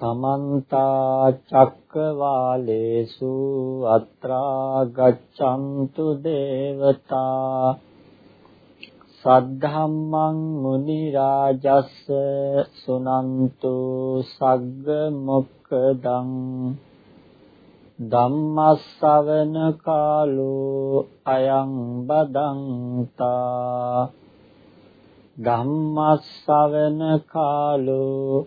සමන්ත චක්කවාලේසු අත්‍රා ගච්ඡන්තු දේවතා සද්ධම්මං මුනි රාජස්ස සුනන්තු සග්ග මොක්කදං ධම්මස්සවන කාලෝ අයං බදන්තා ධම්මස්සවන කාලෝ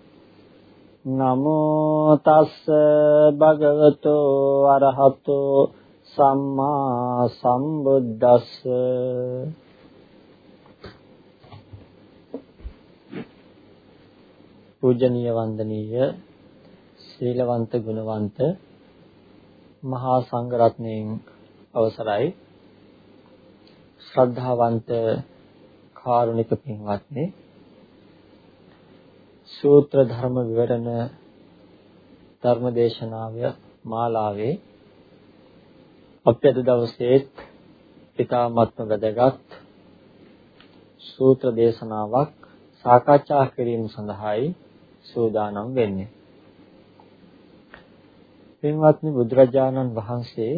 නමෝ තස්ස භගවතෝ අරහතෝ සම්මා සම්බුද්දස්ස. පූජනීය වන්දනීය ශීලවන්ත ගුණවන්ත මහා සංඝරත්නයන් අවසරයි. ශ්‍රද්ධාවන්ත කාරුණික පින්වත්නි සූත්‍ර ධර්ම විවරණ ධර්ම දේශනාව මාලාවේ අපි අද දවසේ ඉතාමත්ම වැදගත් සූත්‍ර දේශනාවක් සාකච්ඡා කිරීම සඳහායි සූදානම් වෙන්නේ. පින්වත්නි බුදුරජාණන් වහන්සේ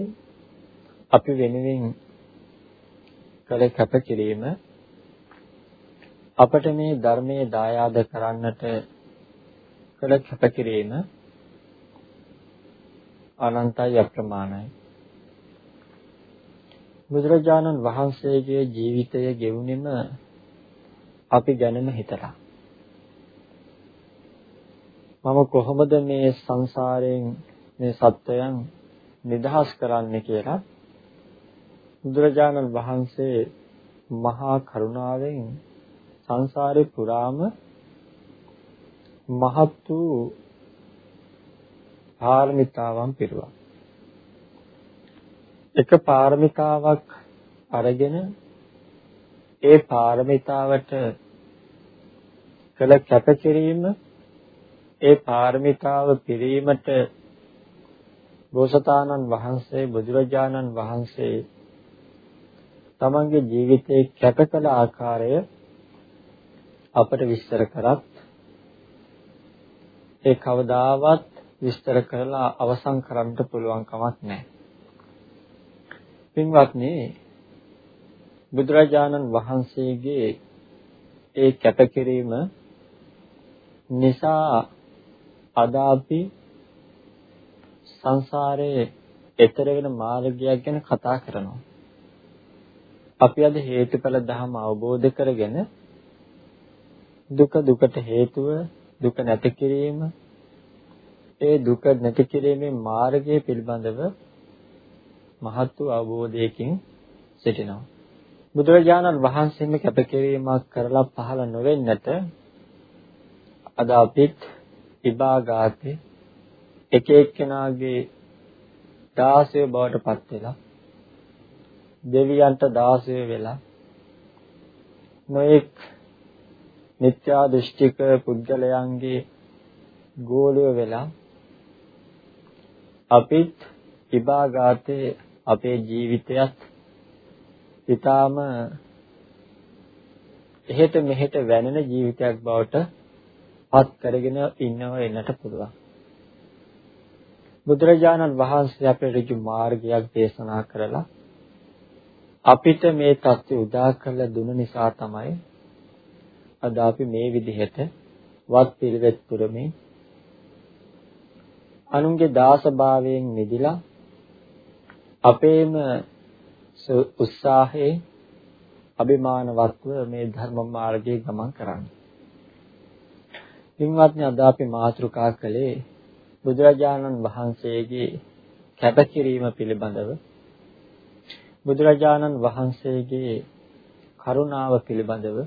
අපි වෙනුවෙන් කළ කැපකිරීම අපට මේ ධර්මයේ දායාද කරන්නට කළ කැපකිරීම අනන්තයි අප්‍රමාණයි. බුදුරජාණන් වහන්සේගේ ජීවිතය ගෙවුනෙම අපි ගැනම හිතලා. මම කොහොමද මේ සංසාරයෙන් මේ සත්වයන් නිදහස් කරන්නේ කියලා බුදුරජාණන් වහන්සේ මහා කරුණාවෙන් සංසාරේ පුරාම මහත් වූ පාරමිතාවන් පිරුවා. එක පාරමිතාවක් අරගෙන ඒ පාරමිතාවට කළ කැපකිරීම ඒ පාරමිතාව පිරීමට බෝසතාණන් වහන්සේ බුදුරජාණන් වහන්සේ තමන්ගේ ජීවිතේ කැප කළ ආකාරය අපට විස්තර කරත් ඒ කවදාවත් විස්තර කරලා අවසන් කරන්න පුළුවන් කමක් නැහැ. පින්වත්නි බුදුරජාණන් වහන්සේගේ ඒ කැපකිරීම නිසා අද අපි සංසාරයේ එතර වෙන මාර්ගයක් ගැන කතා කරනවා. අපි අද හේතුඵල ධර්ම අවබෝධ කරගෙන දුක දුකට හේතුව දුක නැති කිරීම ඒ දුක නැති කිරීමේ මාර්ගය පිළිබඳව මහත් වූ අවබෝධයකින් සිටිනවා. බුදුරජාණන් වහන්සේම කැපකිරීමක් කරලා පහළ නොවෙන්නට අද අපිත් විභාගාතේ එක එක්කෙනාගේ දාසය බවට පත් වෙලා දෙවියන්ට දාසය වෙලා නොඑක් මිත්‍යා දෘෂ්ටික පුද්ගලයන්ගේ ගෝලය වෙලා අපිත් විභාගාතේ අපේ ජීවිතයත් ඊටාම එහෙට මෙහෙට වැනෙන ජීවිතයක් බවට පත් කරගෙන ඉන්නව එන්නට පුළුවන්. බුදුරජාණන් වහන්සේ අපේ ඍජු මාර්ගයක් දේශනා කරලා අපිට මේ தත්ත්වය උදා කරලා දුන නිසා තමයි අද අපි මේ විදිහට වත් පිළිවෙත් පුරමින් අනුන්ගේ දාසභාවයෙන් මිදිලා අපේම උත්සාහයේ අභිමානවත්ව මේ ධර්ම මාර්ගයේ ගමන් කරන්නේ. පින්වත්නි අද අපි මාතෘකා කළේ බුදුරජාණන් වහන්සේගේ කැපකිරීම පිළිබඳව බුදුරජාණන් වහන්සේගේ කරුණාව පිළිබඳව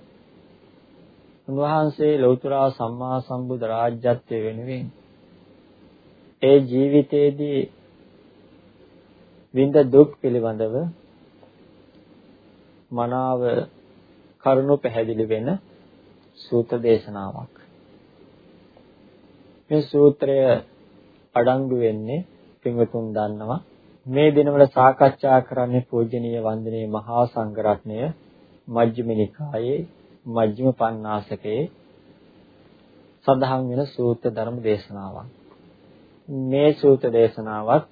උන්වහන්සේ ලෞතර සම්මා සම්බුද්ධ රාජ්‍යත්වයේ වෙනුවෙන් ඒ ජීවිතයේදී විඳ දුක් පිළිබඳව මනාව කරුණු පැහැදිලි වෙන සූත්‍ර දේශනාවක්. මේ සූත්‍රය අඩංගු වෙන්නේ පින්වතුන් දන්නවා මේ දිනවල සාකච්ඡා කරන්නේ පූජනීය වන්දනීය මහා සංඝරත්නය මජ්ක්‍ධිම නිකායේ මජ්ක්‍ධිම පඤ්ඤාසකේ සඳහන් වෙන සූත්‍ර ධර්ම දේශනාවක්. මේ සූත්‍ර දේශනාවත්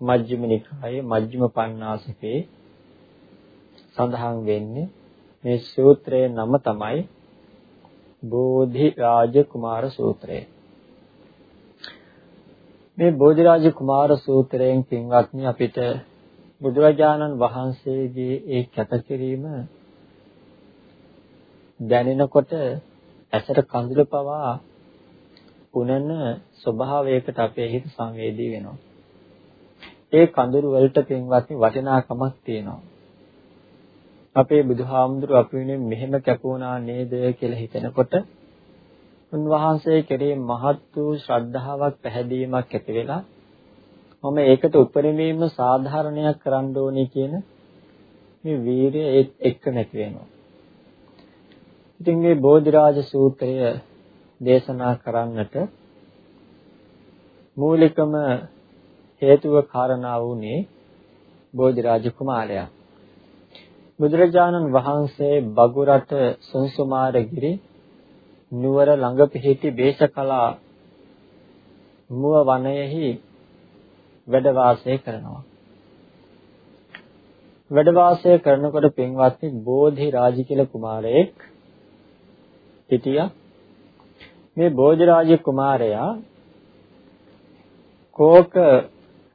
මජ්ක්‍ධිම නිකායේ මජ්ක්‍ධිම පඤ්ඤාසකේ සඳහන් වෙන්නේ මේ සූත්‍රයේ නම තමයි බෝධි රාජ කුමාර සූත්‍රය. මේ බෝධිරාජ කුමාර සූත්‍රයෙන් පින්වත්නි අපිට බුදුරජාණන් වහන්සේගේ ඒ කැපකිරීම දැනෙනකොට ඇසට කඳුල පවා උනන ස්වභාවයකට අපේ හිත සංවේදී වෙනවා. ඒ කඳුළු වලට පින්වත්නි වටිනාකමක් තියෙනවා. අපේ බුදුහාමුදුරු අපි වෙනුවෙන් මෙහෙම කැපුණා නේද කියලා හිතනකොට උන්වහන්සේ කෙරේ මහත් වූ ශ්‍රද්ධාවක් පැහැදීමක් ඇති වෙලා මම ඒකට උපරිමයෙන්ම සාධාරණයක් කරන්න ඕනේ කියන මේ වීරිය ඒත් එක්ක නැති වෙනවා. ඉතින් මේ බෝධිරාජ සූත්‍රය දේශනා කරන්නට මූලිකම හේතුව කාරණා වුණේ බෝධිරාජ කුමාරයා. බුදුරජාණන් වහන්සේ බගුරට සුන්සුමාරගිරි නුවර ළඟ පිහිටි බේසකලා මුව වනයෙහි වැඩ වාසය කරනවා. වැඩ වාසය කරනකොට පින්වත්නි බෝධි රාජිකල කුමාරයෙක් හිටියා. මේ බෝධි රාජ කුමාරයා කෝක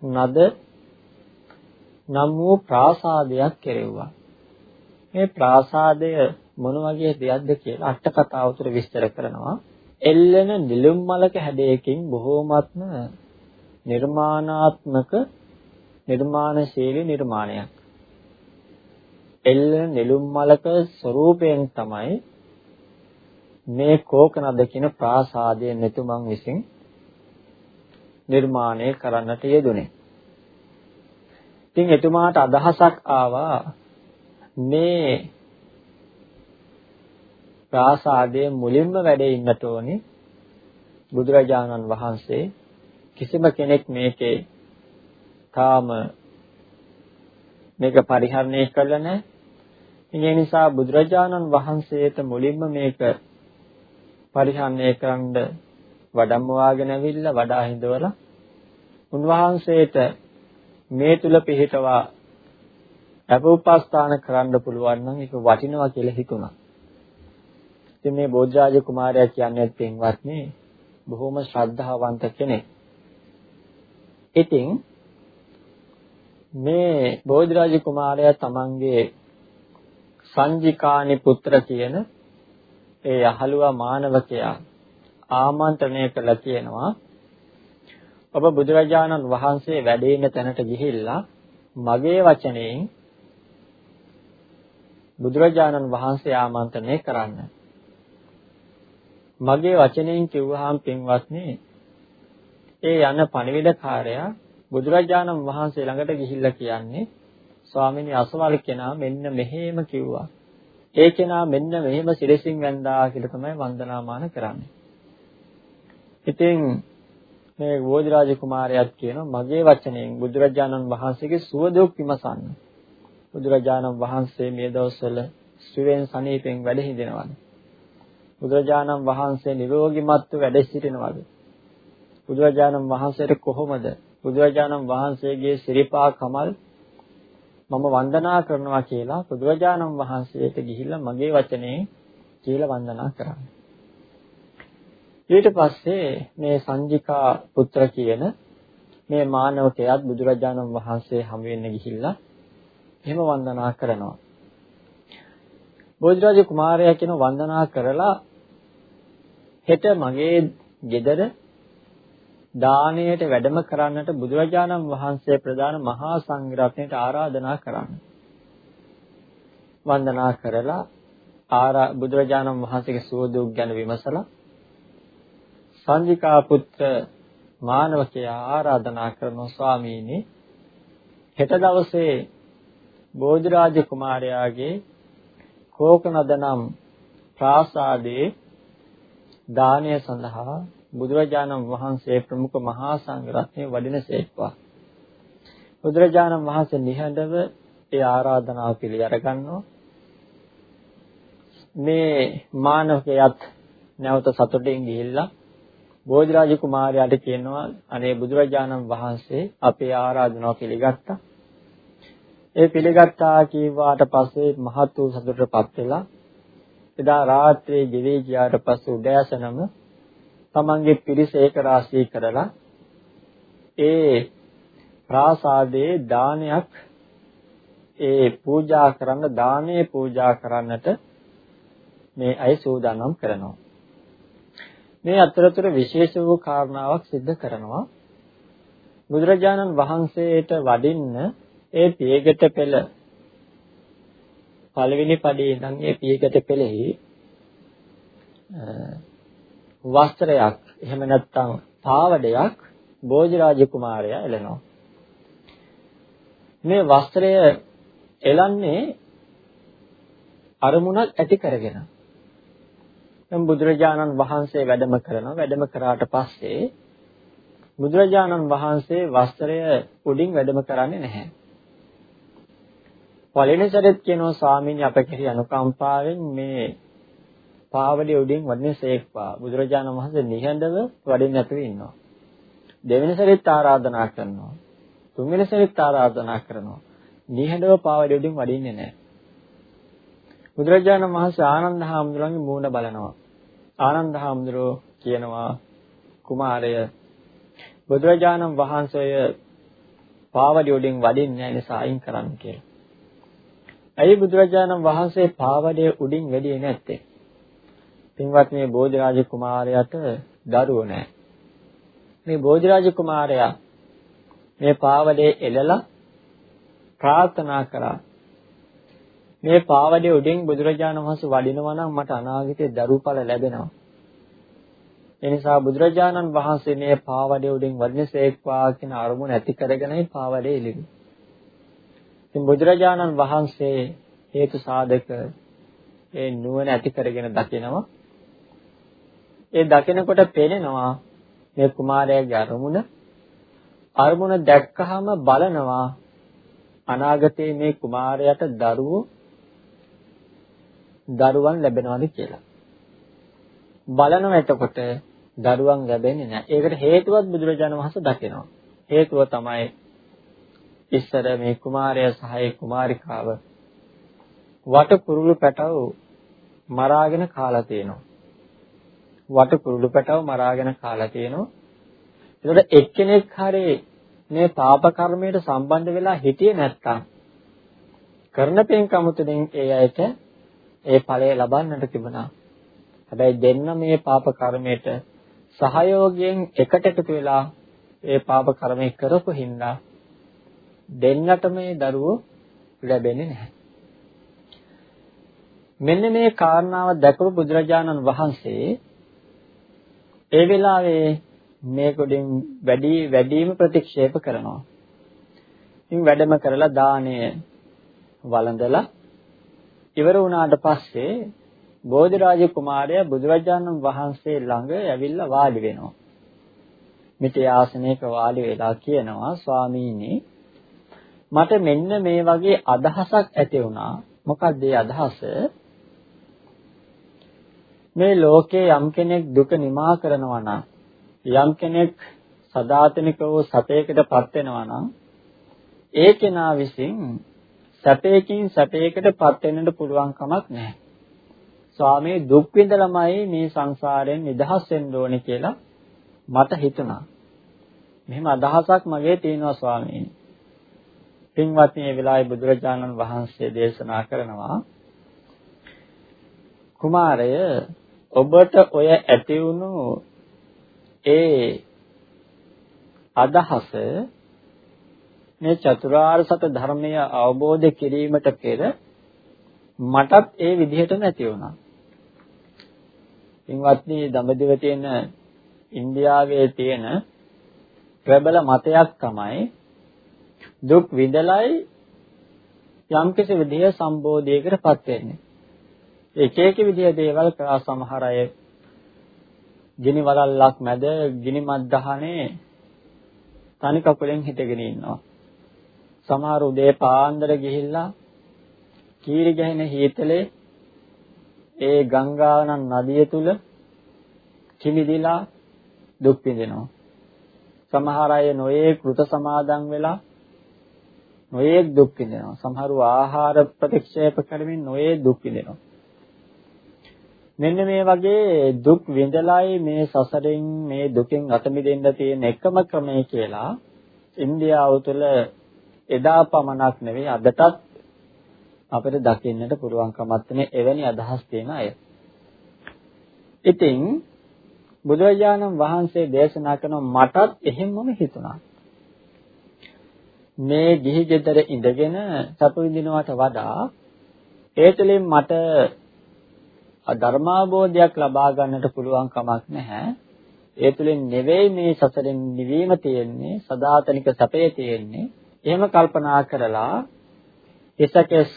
නද නම් වූ ප්‍රාසාදයක් කෙරෙව්වා. මේ ප්‍රාසාදය මොන වගේ දෙයක්ද කියලා අට කතාව තුර විස්තර කරනවා. එල්ලෙන නිලුම් මලක හැඩයකින් බොහෝමත්ම නිර්මාණාත්මක නිර්මාණශීලී නිර්මාණයක්. එල්ලෙන නිලුම් මලක ස්වરૂපයෙන් තමයි මේ කෝකනද කියන ප්‍රාසාදය මෙතුමන් විසින් නිර්මාණය කරන්නට යෙදුනේ. ඉතින් එතුමාට අදහසක් ආවා මේ ප්‍රාසාදයේ මුලින්ම වැඩ ඉන්නට ඕනේ බුදුරජාණන් වහන්සේ කිසිම කෙනෙක් මේකේ තාම මේක පරිහරණය කළ නැහැ. ඒ නිසා බුදුරජාණන් වහන්සේට මුලින්ම මේක පරිහරණය කරන්න වඩම්මවාගෙන ඇවිල්ලා වඩා හිඳවලා උන්වහන්සේට මේ තුල පිහිටවා අපෝපස්ථාන කරන්න පුළුවන් නම් ඒක වටිනවා කියලා හිතුණා. ඉතින් මේ බෝධිරාජ කුමාරයා කියන්නේ පින්වත්නි බොහොම ශ්‍රද්ධාවන්ත කෙනෙක්. ඉතින් මේ බෝධිරාජ කුමාරයා තමන්ගේ සංජිකානි පුත්‍ර කියන ඒ යහළුවා මානවකයා ආමන්ත්‍රණය කළා කියනවා ඔබ බුදුරජාණන් වහන්සේ වැඩ ඉන්න තැනට ගිහිල්ලා මගේ වචනයෙන් බුදුරජාණන් වහන්සේ ආමන්ත්‍රණය කරන්න. මගේ වචනයෙන් කිව්වහම පින්වත්නි ඒ යන පණිවිඩකාරයා බුදුරජාණන් වහන්සේ ළඟට ගිහිල්ලා කියන්නේ ස්වාමීනි අසවල් කෙනා මෙන්න මෙහෙම කිව්වා. ඒ කෙනා මෙන්න මෙහෙම සිරසින් වැන්දා කියලා තමයි වන්දනාමාන කරන්නේ. ඉතින් මේ වෝධිරාජ කුමාරයාත් කියනවා මගේ වචනයෙන් බුදුරජාණන් වහන්සේගේ සුවදුක් විමසන්න. බුදුරජාණන් වහන්සේ මේ දවස්වල ශ්‍රීවෙන් සනීපෙන් වැඩ හිඳිනවනේ. බුදුරජාණන් වහන්සේ නිරෝගිමත්ව වැඩ සිටිනවද? බුදුරජාණන් වහන්සේට කොහොමද? බුදුරජාණන් වහන්සේගේ සිරිපා කමල් මම වන්දනා කරනවා කියලා බුදුරජාණන් වහන්සේට ගිහිල්ලා මගේ වචනේ කියලා වන්දනා කරන්නේ. ඊට පස්සේ මේ සංජිකා පුත්‍ර කියන මේ මානවකයාත් බුදුරජාණන් වහන්සේ හමු වෙන්න ගිහිල්ලා එහෙම වන්දනා කරනවා. බෝධිරාජ කුමාරයා කියන වන්දනා කරලා හෙට මගේ ගෙදර දාණයට වැඩම කරන්නට බුදුරජාණන් වහන්සේ ප්‍රදාන මහා සංඝරත්නයට ආරාධනා කරන්න. වන්දනා කරලා ආරා බුදුරජාණන් වහන්සේගේ සුවදුක් ගැන විමසලා සංජිකා පුත්‍ර මානවකයා ආරාධනා කරන ස්වාමීනි හෙට දවසේ බෝධිරාජ කුමාරයාගේ කෝකනද නම් ප්‍රාසාදයේ දානය සඳහා බුදුරජාණන් වහන්සේ ප්‍රමුඛ මහා සංඝරත්නය වඩිනසේක්වා. බුදුරජාණන් වහන්සේ නිහඬව ඒ ආරාධනාව පිළි අරගන්නවා. මේ මානවකයාත් නැවත සතුටින් ගිහිල්ලා බෝධිරාජ කුමාරයාට කියනවා අනේ බුදුරජාණන් වහන්සේ අපේ ආරාධනාව පිළිගත්තා. ඒ පිළිගත්තා කීවාට පස්සේ මහත් වූ සතුටටපත් වෙලා එදා රාත්‍රියේ ගෙවී ගියාට පස්සේ උදෑසනම තමන්ගේ පිරිස ඒක රාශී කරලා ඒ ප්‍රාසාදයේ දානයක් ඒ පූජා කරන්න දානේ පූජා කරන්නට මේ අය සූදානම් කරනවා. මේ අතරතුර විශේෂ වූ කාරණාවක් සිද්ධ කරනවා. බුදුරජාණන් වහන්සේට වඩින්න ඒ පියගත පෙළ පළවෙනි පදේ ඉඳන් ඒ පියගත පෙළෙහි වස්ත්‍රයක් එහෙම නැත්නම් පාවඩයක් බෝධිරාජ කුමාරයා එළනවා. මේ වස්ත්‍රය එලන්නේ අරමුණක් ඇති කරගෙන. දැන් බුදුරජාණන් වහන්සේ වැඩම කරනවා වැඩම කරාට පස්සේ බුදුරජාණන් වහන්සේ වස්ත්‍රය උඩින් වැඩම කරන්නේ නැහැ. පළවෙනි සැරේත් කියනවා ස්වාමීන් අප කෙරෙහි අනුකම්පාවෙන් මේ පාවඩේ උඩින් වඩින සේක්වා බුදුරජාණන් වහන්සේ නිහඬව වඩින්න නැතුව ඉන්නවා. දෙවෙනි සැරේත් ආරාධනා කරනවා. තුන්වෙනි සැරේත් ආරාධනා කරනවා. නිහඬව පාවඩේ උඩින් වඩින්නේ නැහැ. බුදුරජාණන් වහන්සේ ආනන්ද හාමුදුරන්ගේ මූණ බලනවා. ආනන්ද හාමුදුරුවෝ කියනවා කුමාරය බුදුරජාණන් වහන්සේ පාවඩේ උඩින් වඩින්නේ නැහැ නිසා අයින් කරන්න කියලා. ඇයි බුදුරජාණන් වහන්සේ පාවඩේ උඩින් වැඩියේ නැත්තේ? පින්වත් මේ බෝධිරාජ කුමාරයාට දරුවෝ නැහැ. මේ බෝධිරාජ කුමාරයා මේ පාවඩේ එළලා ප්‍රාර්ථනා කරා මේ පාවඩේ උඩින් බුදුරජාණන් වහන්සේ වඩිනවා නම් මට අනාගතේ දරුඵල ලැබෙනවා. ඒ නිසා බුදුරජාණන් වහන්සේ මේ පාවඩේ උඩින් වඩිනසේක්වා කියන අරමුණ ඇති කරගෙනයි පාවඩේ එළිවි. ඉතින් බුදුරජාණන් වහන්සේ හේතු සාධක ඒ නුවණ ඇති කරගෙන දකිනවා. ඒ දකිනකොට පේනවා මේ කුමාරයාගේ අරමුණ අරමුණ දැක්කහම බලනවා අනාගතයේ මේ කුමාරයාට දරුවෝ දරුවන් ලැබෙනවාද කියලා. බලනවා එතකොට දරුවන් ලැබෙන්නේ නැහැ. ඒකට හේතුවත් බුදුරජාණන් වහන්සේ දකිනවා. හේතුව තමයි ඉස්සර මේ කුමාරයා සහ කුමාරිකාව වට කුරුළු පැටව මරාගෙන කාලා තියෙනවා. වට කුරුළු පැටව මරාගෙන කාලා තියෙනවා. ඒකට එක්කෙනෙක් හරි මේ පාප කර්මයට සම්බන්ධ වෙලා හිටියේ නැත්තම් කරන පින්කම තුළින් ඒ අයට ඒ ඵලය ලබන්නට තිබුණා. හැබැයි දෙන්න මේ පාප කර්මයට සහයෝගයෙන් එකට එකතු වෙලා ඒ පාප කර්මය කරපු හින්දා දෙන්නට මේ දරුවෝ ලැබෙන්නේ නැහැ. මෙන්න මේ කාරණාව දැකපු බුදුරජාණන් වහන්සේ ඒ වෙලාවේ මේකොඩින් වැඩි වැඩිම ප්‍රතික්ෂේප කරනවා. ඉතින් වැඩම කරලා දාණය වළඳලා ඉවර වුණාට පස්සේ බෝධිරාජ කුමාරයා බුදුරජාණන් වහන්සේ ළඟ ඇවිල්ලා වාඩි වෙනවා. මිටේ ආසනයක වාඩි වෙලා කියනවා ස්වාමීනි මට මෙන්න මේ වගේ අදහසක් ඇති වුණා. මොකක්ද ඒ අදහස? මේ ලෝකේ යම් කෙනෙක් දුක නිමා කරනවා නම් යම් කෙනෙක් සදාතනික වූ සතයකටපත් වෙනවා නම් ඒ කෙනා විසින් සැපයකින් සැපයකටපත් වෙන්නට පුළුවන් කමක් නැහැ. ස්වාමී දුක් විඳලමයි මේ සංසාරයෙන් නිදහස් වෙන්න ඕනේ කියලා මට හිතුණා. මෙහෙම අදහසක් මගේ තියෙනවා ස්වාමීනි. පින්වත්නි මේ වෙලාවේ බුදුරජාණන් වහන්සේ දේශනා කරනවා කුමාරය ඔබට ඔය ඇති වුණු ඒ අදහස මේ චතුරාර්ය සත්‍ය ධර්මය අවබෝධ කිරීමට පෙර මටත් ඒ විදිහටම ඇති වුණා. පින්වත්නි දඹදිව තියෙන ඉන්දියාවේ තියෙන ප්‍රබල මතයක් තමයි දුක් විඳලයි යම්කිසි විදිය සම්බෝධියකටපත් වෙන්නේ. එක එක විදිය දේවල් කරා සමහර අය ගිනි වලල්ලක් මැද ගිනි මත් දහනේ තනි කකුලෙන් හිටගෙන ඉන්නවා. සමහර උදේ පාන්දර ගිහිල්ලා කීරි ගැහෙන හීතලේ ඒ ගංගානන් නදිය තුල කිමිදිලා දුක් විඳිනවා. සමහර අය නොයේ කෘත සමාදන් වෙලා නොයේ දුක් විඳිනවා. සමහරව ආහාර ප්‍රතික්ෂේප කරමින් නොයේ දුක් විඳිනවා. මෙන්න මේ වගේ දුක් විඳලයි මේ සසරෙන් මේ දුකෙන් අත මිදෙන්න තියෙන එකම ක්‍රමය කියලා ඉන්දියාව තුළ එදා පමණක් නෙවෙයි අදටත් අපිට දකින්නට පුළුවන්කමක් තියෙන එවැනි අදහස් තියෙන අය. ඉතින් බුදුරජාණන් වහන්සේ දේශනා කරන මටත් එහෙමම හිතුණා. මේ ගිහි ගෙදර ඉඳගෙන සතු විඳිනවට වඩා ඒ තුළින් මට ධර්මාබෝධයක් ලබා ගන්නට පුළුවන් කමක් නැහැ. ඒ තුළින් නෙවෙයි මේ සසරෙන් නිවීම තියෙන්නේ, සදාතනික සැපය තියෙන්නේ. එහෙම කල්පනා කරලා ඉසකෙස්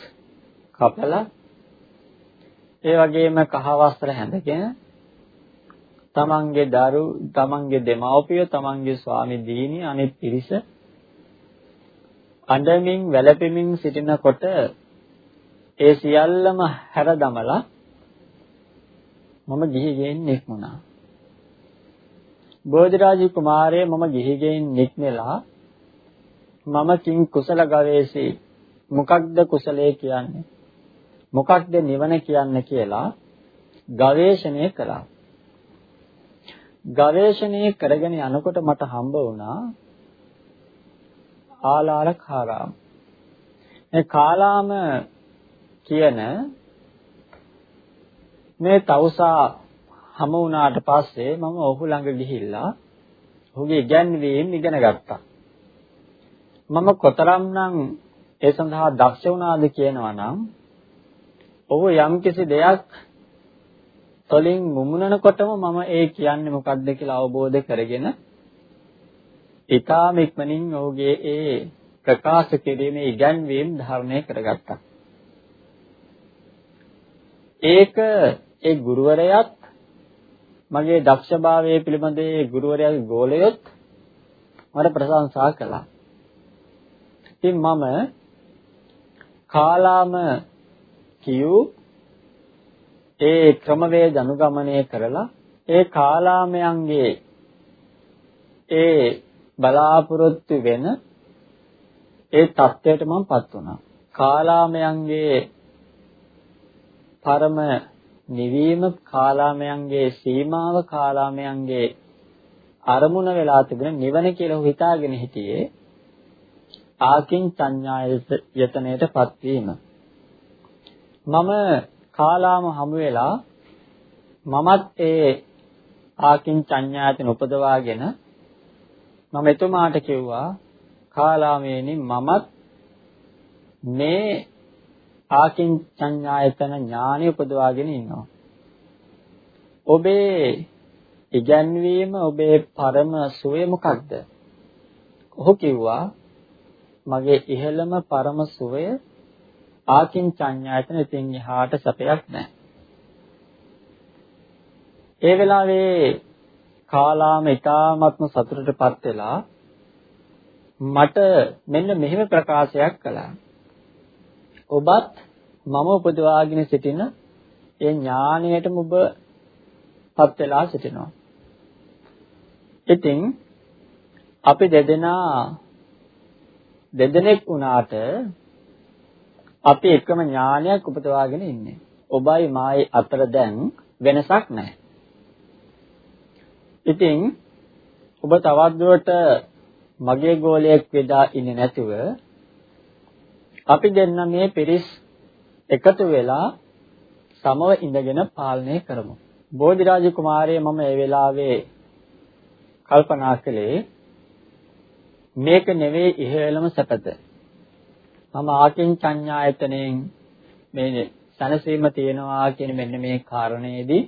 කපලා ඒ වගේම කහ වස්ත්‍ර හැඳගෙන තමන්ගේ දරු තමන්ගේ දෙමව්පිය තමන්ගේ ස්වාමි දීනි අනිත් පිරිස අඬමින් වැළපෙමින් සිටිනකොට ඒ සියල්ලම හැර දමලා මම ගිහි ගෙයින් නික්මුණා. බෝධිරාජ කුමාරය මම ගිහි ගෙයින් නික්මලා මම කිං කුසල ගවේෂී මොකක්ද කුසලයේ කියන්නේ මොකක්ද නිවන කියන්නේ කියලා ගවේෂණය කළා. ගවේෂණය කරගෙන යනකොට මට හම්බ වුණා ආලාල කාරාම. මේ කාලාම කියන මේ තවුසා හමු වුණාට පස්සේ මම ඔහු ළඟ ගිහිල්ලා ඔහුගේ ඉගැන්වීම් ඉගෙන ගත්තා. මම කොතරම්නම් ඒ සඳහා දක්ෂ වුණාද කියනවා නම් ඔහු යම්කිසි දෙයක් තොලින් මුමුණනකොටම මම ඒ කියන්නේ මොකක්ද කියලා අවබෝධ කරගෙන ඊටාම ඉක්මනින් ඔහුගේ ඒ ප්‍රකාශ කිරීමේ ඉගැන්වීම් ධාරණය කරගත්තා. ඒක ඒ ගුරුවරයාත් මගේ දක්ෂභාවය පිළිබඳ ඒ ගුරුවරයාගේ ගෝලයොත් මට ප්‍රශංසා කළා. ඉතින් මම කාලාම කියූ ඒ ක්‍රමවේද අනුගමනය කරලා ඒ කාලාමයන්ගේ ඒ බලාපොරොත්තු වෙන ඒ தත්වයට මමපත් වුණා. කාලාමයන්ගේ පරම නිවීම කාලාමයන්ගේ සීමාව කාලාමයන්ගේ අරමුණ වෙලා තිබෙන නිවන කියලා හිතාගෙන හිටියේ ආකින් සංඥායතනයටපත් වීම. මම කාලාම හමු වෙලා මමත් ඒ ආකින් සංඥායතන උපදවාගෙන මම එතුමාට කිව්වා කාලාමේනි මමත් මේ ආකින් සංඥායතන ඥානෙ උපදවාගෙන ඉන්නවා. ඔබේ ඉගැන්වීම ඔබේ පරම සුවය මොකක්ද? ඔහු කිව්වා මගේ ඉහළම පරම සුවය ආකින් සංඥායතන ඉතින් එහාට සැපයක් නැහැ. ඒ වෙලාවේ කාලාම ඊ타ත්ම සතුටටපත් වෙලා මට මෙන්න මෙහෙම ප්‍රකාශයක් කළා. ඔබත් මම උපදවාගෙන සිටින ඒ ඥාණයටම ඔබ පත් වෙලා සිටිනවා. ඉතින් අපි දෙදෙනා දෙදෙනෙක් වුණාට අපි එකම ඥානයක් උපදවාගෙන ඉන්නේ. ඔබයි මායි අතර දැන් වෙනසක් නැහැ. ඉතින් ඔබ තවත් දුරට මගේ ගෝලයක් වෙදා ඉන්නේ නැතුව අපි දෙන්න මේ පිරිස් එකතු වෙලා සමව ඉඳගෙන පාලනය කරමු. බෝධිරාජ කුමාරය මම ඒ වෙලාවේ කල්පනා කළේ මේක නෙවෙයි ඉහළම සැපත. මම ආකින් සංඥායතනෙන් මේ සනසීම තියෙනවා කියන මෙන්න මේ කාරණේදී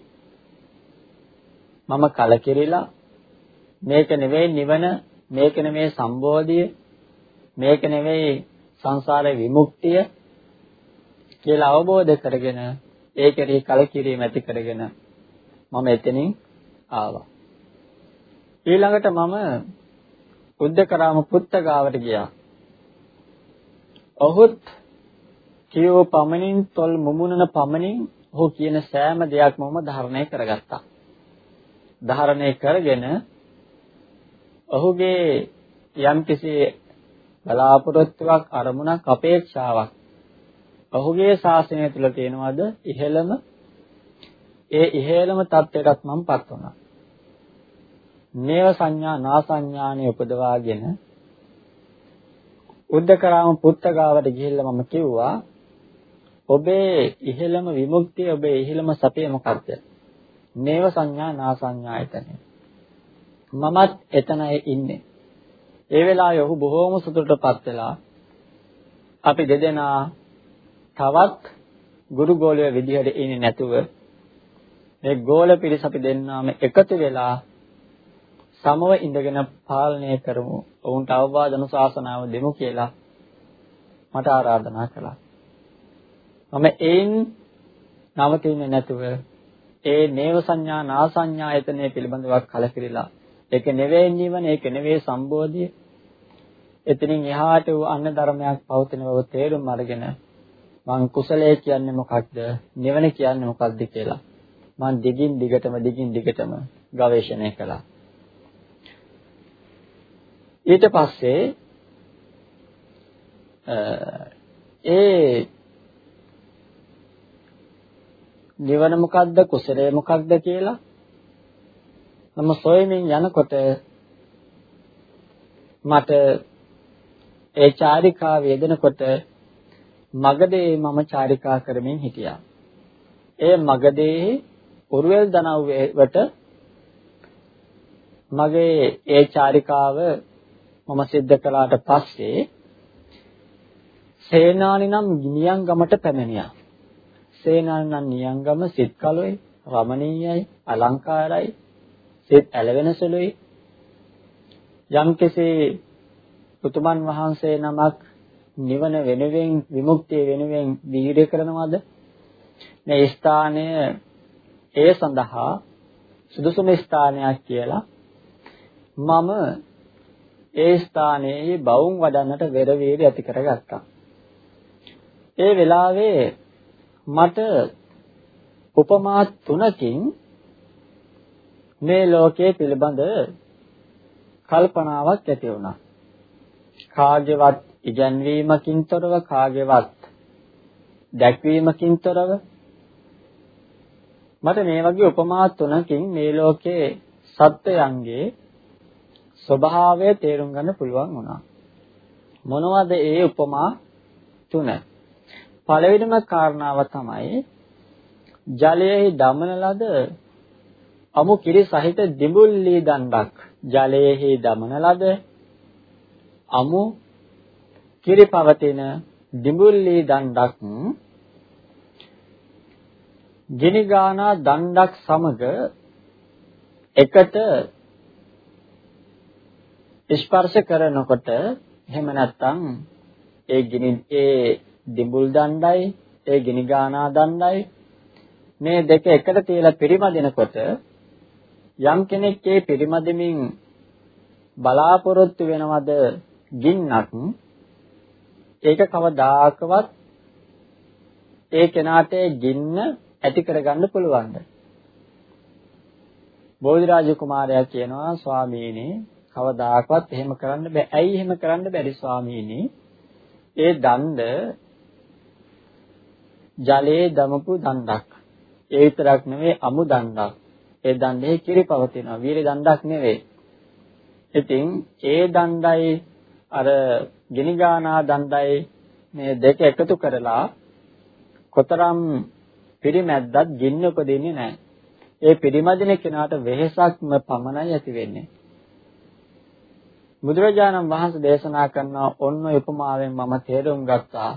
මම කලකිරිලා මේක නෙවෙයි නිවන මේක නෙමෙයි සම්බෝධිය මේක නෙමෙයි සංසාරේ විමුක්තිය කියලා අවබෝධ කරගෙන ඒ කෙරෙහි කලකිරීම ඇති කරගෙන මම එතනින් ආවා. ඊළඟට මම උද්දකරාම පුත්තගාවට ගියා. ඔහුත් කියෝ පමණින් තොල් මුමුණන පමණින් ඔහු කියන සෑම දෙයක්ම මම ධාරණය කරගත්තා. ධාරණය කරගෙන ඔහුගේ යම්කිසි බලාපොරොත්තුවක් අරමුණක් අපේක්ෂාවක් ඔහුගේ ශාසනය තුල තියෙනවද ඉහෙළම ඒ ඉහෙළම தත්වයටත් මමපත් වුණා. නේව සංඥා නා සංඥානේ උපදවාගෙන උද්දකරාම පුත්තගාවට ගිහිල්ලා මම කිව්වා ඔබේ ඉහෙළම විමුක්තිය ඔබේ ඉහෙළම සපේ මොකක්ද? නේව සංඥා නා සංඥායතනෙ. මමත් එතනයි ඉන්නේ. ඒ වෙලාවේ ඔහු බොහෝම සතුටටපත් වෙලා අපි දෙදෙනා තවත් ගුරු ගෝලයේ විදිහට ඉන්නේ නැතුව මේ ගෝල පිරිස අපි දෙන්නාම එකතු වෙලා සමව ඉඳගෙන පාලනය කරමු. ඔවුන්ට අවවාද අනුශාසනාව දෙමු කියලා මට ආරාධනා කළා. මම ඒන් නවතින්නේ නැතුව ඒ නේව සංඥා නා සංඥා ආයතනය පිළිබඳව කලකිරිලා ඒක නෙවෙයි නිවන ඒක නෙවෙයි සම්බෝධිය. එතනින් එහාට වූ අන්න ධර්මයක් පවතින බව තේරුම් අරගෙන මං කුසලයේ කියන්නේ මොකක්ද? නිවන කියන්නේ මොකක්ද කියලා. මං දිගින් දිගටම දිගින් දිගටම ගවේෂණය කළා. ඊට පස්සේ ඒ නිවන මොකක්ද කුසලය මොකක්ද කියලා මම සොයමින් යනකොට මට ඒ චාරිකාව යෙදෙනකොට මගදේ මම චාරිකා කරමින් හිටියා. ඒ මගදේ උරුවෙල් දනව්වට මගේ ඒ චාරිකාව මම සිද්ධ කළාට පස්සේ සේනානි නම් නියංගමට පැමිණියා. සේනානි නම් නියංගම සිත් කලොයි, රමණීයයි, අලංකාරයි, සිත් ඇලවෙන සුළුයි. යම්කිසි පුතුමන් වහන්සේ නමක් නිවන වෙනුවෙන් විමුක්තිය වෙනුවෙන් වීර්ය කරනවද? මේ ස්ථානය ඒ සඳහා සුදුසුම ස්ථානයක් කියලා මම ඒ ස්ථානයේ බවුන් වඩන්නට වෙර වීර්ය ඇති කරගත්තා. ඒ වෙලාවේ මට උපමා තුනකින් මේ ලෝකයේ පිළිබඳ කල්පනාවක් ඇති වුණා. කාගේවත් ඉගැන්වීමකින් තොරව කාගේවත් දැක්වීමකින් තොරව මට මේ වගේ උපමා තුනකින් මේ ලෝකයේ සත්වයන්ගේ ස්වභාවය තේරුම් ගන්න පුළුවන් වුණා. මොනවද ඒ උපමා තුන? පළවෙනිම කාරණාව තමයි ජලයේ දමන ලද අමු කිරි සහිත දිඹුල්ලී දණ්ඩක් ජලයේ දමන ලද අමු කිරි පවතින දිඹුල්ලී දණ්ඩක් ගිනිගානා දණ්ඩක් සමග එකට ස්පර්ශ කරනකොට එහෙම නැත්නම් ඒ ගිනි ඒ දිඹුල් දණ්ඩයි ඒ ගිනිගානා දණ්ඩයි මේ දෙක එකට තියලා පරිමදිනකොට යම් කෙනෙක් ඒ පරිමදමින් බලාපොරොත්තු වෙනවද ගින්නක් ඒක කවදාකවත් ඒ කෙනාට ගින්න ඇති කරගන්න පුළුවන්ද? බෝධිරාජ කුමාරයා කියනවා ස්වාමීනි කවදාකවත් එහෙම කරන්න බෑ. ඇයි එහෙම කරන්න බැරි ස්වාමීනි? ඒ දණ්ඩ ජලයේ දමපු දණ්ඩක්. ඒ විතරක් නෙවෙයි අමු දණ්ඩක්. ඒ දණ්ඩේ කිරි පවතිනවා වීර්ය දණ්ඩක් නෙවෙයි ඉතින් ඒ දණ්ඩයි අර ගිනිගානා දණ්ඩයි මේ දෙක එකතු කරලා කොතරම් පිරිමැද්දත් ගින්න උපදින්නේ නැහැ. ඒ පිරිමදින කෙනාට වෙහෙසක්ම පමණයි ඇති වෙන්නේ. බුදුරජාණන් වහන්සේ දේශනා කරන ඔන්න උපමාවෙන් මම තේරුම් ගත්තා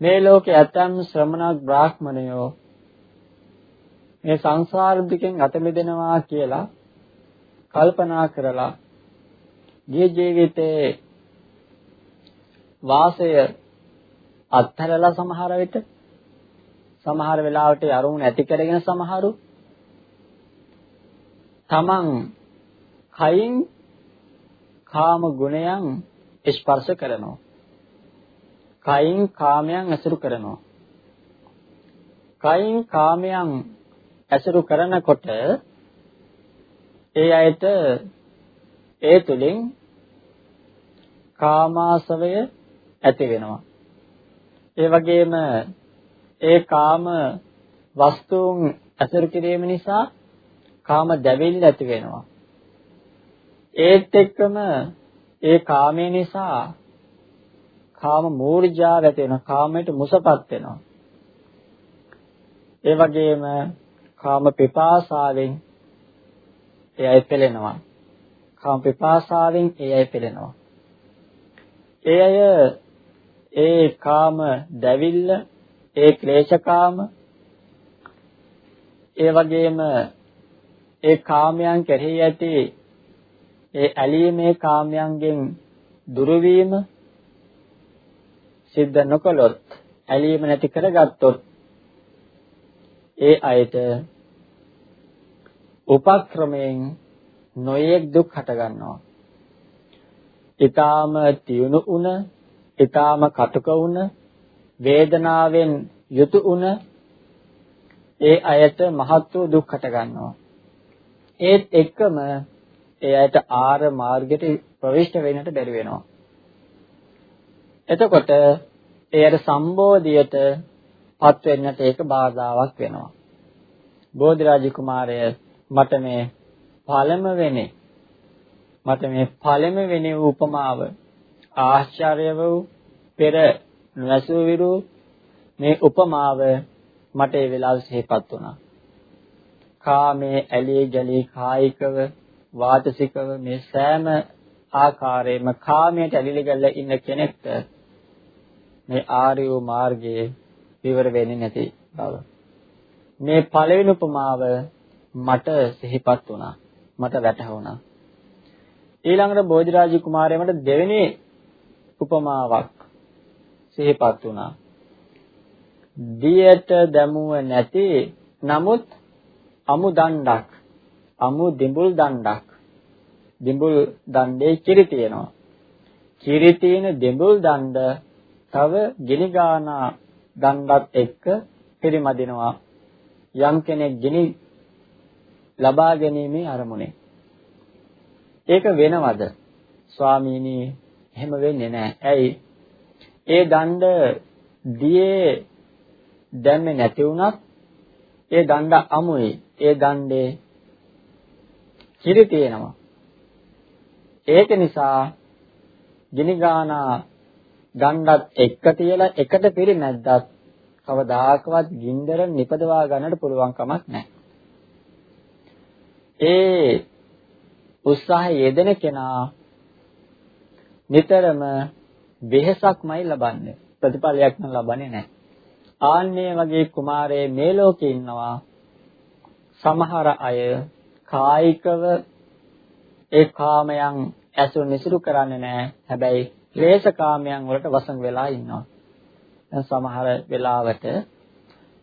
මේ ලෝකේ ඇතම් ශ්‍රමණක් බ්‍රාහ්මණයෝ මේ සංසාර දුකෙන් අත මිදෙනවා කියලා කල්පනා කරලා ගිය ජීවිතේ වාසය අත්හැරලා සමහර විට සමහර වෙලාවට අරුණ ඇති කරගෙන සමහරු තමන් කයින් කාම ගුණයන් ස්පර්ශ කරනවා. කයින් කාමයන් ඇසුරු කරනවා. කයින් කාමයන් ඇසුරු කරනකොට ඒ අයට ඒ තුලින් කාමාසවය ඇති වෙනවා. ඒ වගේම ඒ කාම වස්තුන් ඇසුරු කිරීම නිසා කාම දැවිල්ල ඇති වෙනවා. ඒත් එක්කම ඒ කාමය නිසා කාම මූර්ජාව ඇති වෙනවා. කාමයට මුසපත් වෙනවා. ඒ වගේම කාම පිපාසාවෙන් ඒ අය පෙළෙනවා. කාම පිපාසාවෙන් ඒ අය පෙළෙනවා. ඒ අය ඒ කාම දැවිල්ල, ඒ ක්ලේශකාම, ඒ වගේම ඒ කාමයන් කෙරෙහි ඇති ඒ ඇලීමේ කාමයන්ගෙන් දුරු වීම සිද්ධ නොකළොත් ඇලීම නැති කරගත්තොත් ඒ අයට උපක්‍රමයෙන් නොයෙක් දුක් හට ගන්නවා. ඊටාම තියුණු උන, ඊටාම කටුක උන, වේදනාවෙන් යුතු උන ඒ අයට මහත් වූ දුක් හට ගන්නවා. ඒත් එක්කම ඒ අයට ආර මාර්ගයට ප්‍රවිෂ්ඨ වෙන්නට බැරි වෙනවා. එතකොට එයට සම්බෝධියට පත් වෙන්නට ඒක බාධාවක් වෙනවා. බෝධිරාජ කුමාරය මට මේ පළමවෙනි මට මේ පළමවෙනි උපමාව ආශ්චර්ය වූ පෙර නොඇසූ විරු මේ උපමාව මට ඒ වෙලාව සිහිපත් වුණා. කාමේ ඇලී ගලී කායිකව වාචසිකව මේ සෑම ආකාරයෙන්ම කාමයට ඇලිලි ගල්ලා ඉන්න කෙනෙක්ට මේ ආර්ය වූ මාර්ගයේ විවර වෙන්නේ නැති බව. මේ පළවෙනි උපමාව මට සිහිපත් වුණා. මට වැටහුණා. ඊළඟට බෝධිරාජ කුමාරයාට දෙවෙනි උපමාවක් සිහිපත් වුණා. දියට දැමුව නැති නමුත් අමු දණ්ඩක් අමු දිඹුල් දණ්ඩක් දිඹුල් දණ්ඩේ කිරි තියෙනවා. කිරි තියෙන දිඹුල් දණ්ඩ තව ගිනි ගානා දණ්ඩත් එක්ක පිරිමදිනවා. යම් කෙනෙක් ගිනි ලබා ගැනීමේ අරමුණේ. ඒක වෙනවද? ස්වාමීනි එහෙම වෙන්නේ නැහැ. ඇයි? ඒ දණ්ඩ දියේ දැම්මේ නැති වුණත් ඒ දණ්ඩ අමුයි. ඒ දණ්ඩේ කිරි තියෙනවා. ඒක නිසා ගිනිගානා දණ්ඩත් එක්ක තියලා එකට පිරිමැද්දත් කවදාකවත් ගින්දර නිපදවා ගන්නට පුළුවන් කමක් නැහැ. ඒ උත්සාහය යෙදෙන කෙනා නිතරම වෙහසක්මයි ලබන්නේ ප්‍රතිඵලයක් නම් ලබන්නේ නැහැ. ආන්නේ වගේ කුමාරයේ මේ ලෝකේ ඉන්නවා සමහර අය කායිකව ඒ කාමයන් ඇසුරු නිසුරු කරන්නේ නැහැ. හැබැයි ක්ලේශ කාමයන් වලට වසඟ වෙලා ඉන්නවා. දැන් සමහර වෙලාවට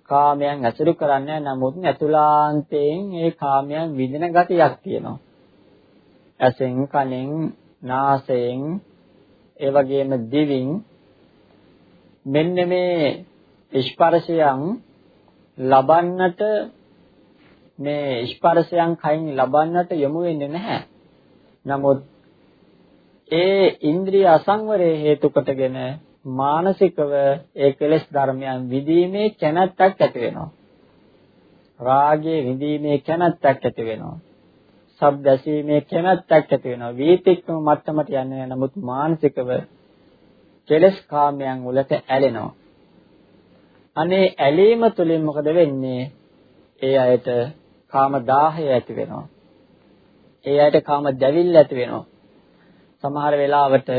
කාමයන් ඇසුරු කරන්නේ නමුත් ඇතුලාන්තයෙන් ඒ කාමයන් විඳින ගතියක් තියෙනවා. ඇසෙන්, කනෙන්, නාසයෙන්, ඒ වගේම දිවින් මෙන්න මේ ස්පර්ශයන් ලබන්නට මේ ස්පර්ශයන් කයින් ලබන්නට යොමු වෙන්නේ නැහැ. නමුත් ඒ ඉන්ද්‍රිය අසංවරයේ හේතු කොටගෙන මානසිකව ඒ කෙලෙස් ධර්මයන් විදීමේ කැමැත්තක් ඇති වෙනවා. රාගයේ විදීමේ කැමැත්තක් ඇති වෙනවා. ශබ්ද ඇසීමේ කැමැත්තක් ඇති වෙනවා. වීතික්කම මට්ටමට යන්නේ නමුත් මානසිකව කෙලෙස් කාමයන් වලට ඇලෙනවා. අනේ ඇලීම තුළින් මොකද වෙන්නේ? ඒ අයට කාම දාහය ඇති වෙනවා. ඒ අයට කාම දැවිල්ල ඇති වෙනවා. සමහර වෙලාවට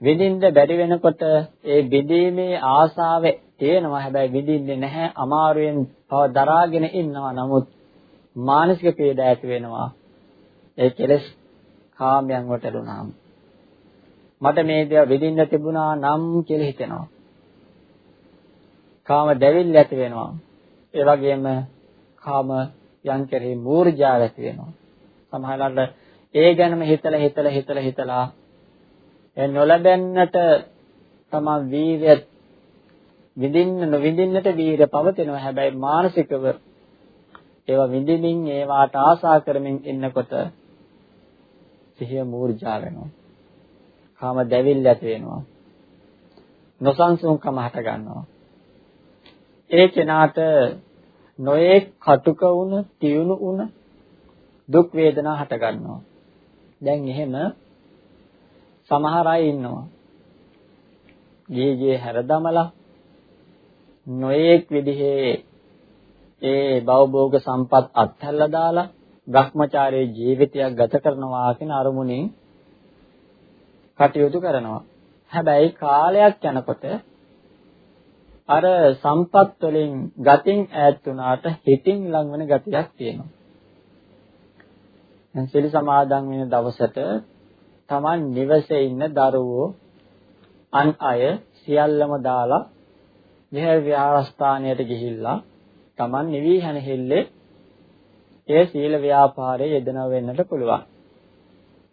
විඳින්න බැරි වෙනකොට ඒ විඳීමේ ආසාව තියෙනවා හැබැයි විඳින්නේ නැහැ අමාරුවෙන් තව දරාගෙන ඉන්නවා නමුත් මානසික පීඩා ඇති වෙනවා ඒ කෙලෙස් කාමයන් වලට ලුණාම මට මේ දේ විඳින්න තිබුණා නම් කියලා හිතෙනවා. කාම දැවිල්ල ඇති වෙනවා. ඒ වගේම කාම යම් කෙරෙහි මූර්ජාව ඇති වෙනවා. සමහරවිට ඒ ගැනම හිතලා හිතලා හිතලා හිතලා ඒ නොලබෙන්නට තමා වීර්ය විඳින්න නොවිඳින්නට වීර්ය පවතිනවා. හැබැයි මානසිකව ඒවා විඳින්මින් ඒවාට ආසා කරමින් ඉන්නකොට සිහිය මූර්ජා වෙනවා. කාම දැවිල්ල ඇති වෙනවා. නොසන්සුන්කම හට ගන්නවා. ඒ කෙනාට නොයේ කටුක වුණ, තියුණු වුණ දුක් වේදනා හට ගන්නවා. දැන් එහෙම සමහර අය ඉන්නවා. ගියේ හැරදමලා නොයේක් විදිහේ ඒ භවභෝග සම්පත් අත්හැරලා දාලා Brahmacharya ජීවිතයක් ගත කරනවා කියන අරමුණෙන් කටයුතු කරනවා. හැබැයි කාලයක් යනකොට අර සම්පත් වලින් ගතින් ඈත් වුණාට හිතින් ලඟ වෙන ගතියක් තියෙනවා. දැන් සිල් සමාදන් වෙන දවසට Taman නිවසේ ඉන්න දරුවෝ අන් අය සියල්ලම දාලා විහාර විහාරස්ථානයට ගිහිල්ලා Taman නිවි හැනෙහෙල්ලේ ඒ සීල ව්‍යාපාරයේ යෙදෙනව වෙන්නට පුළුවන්.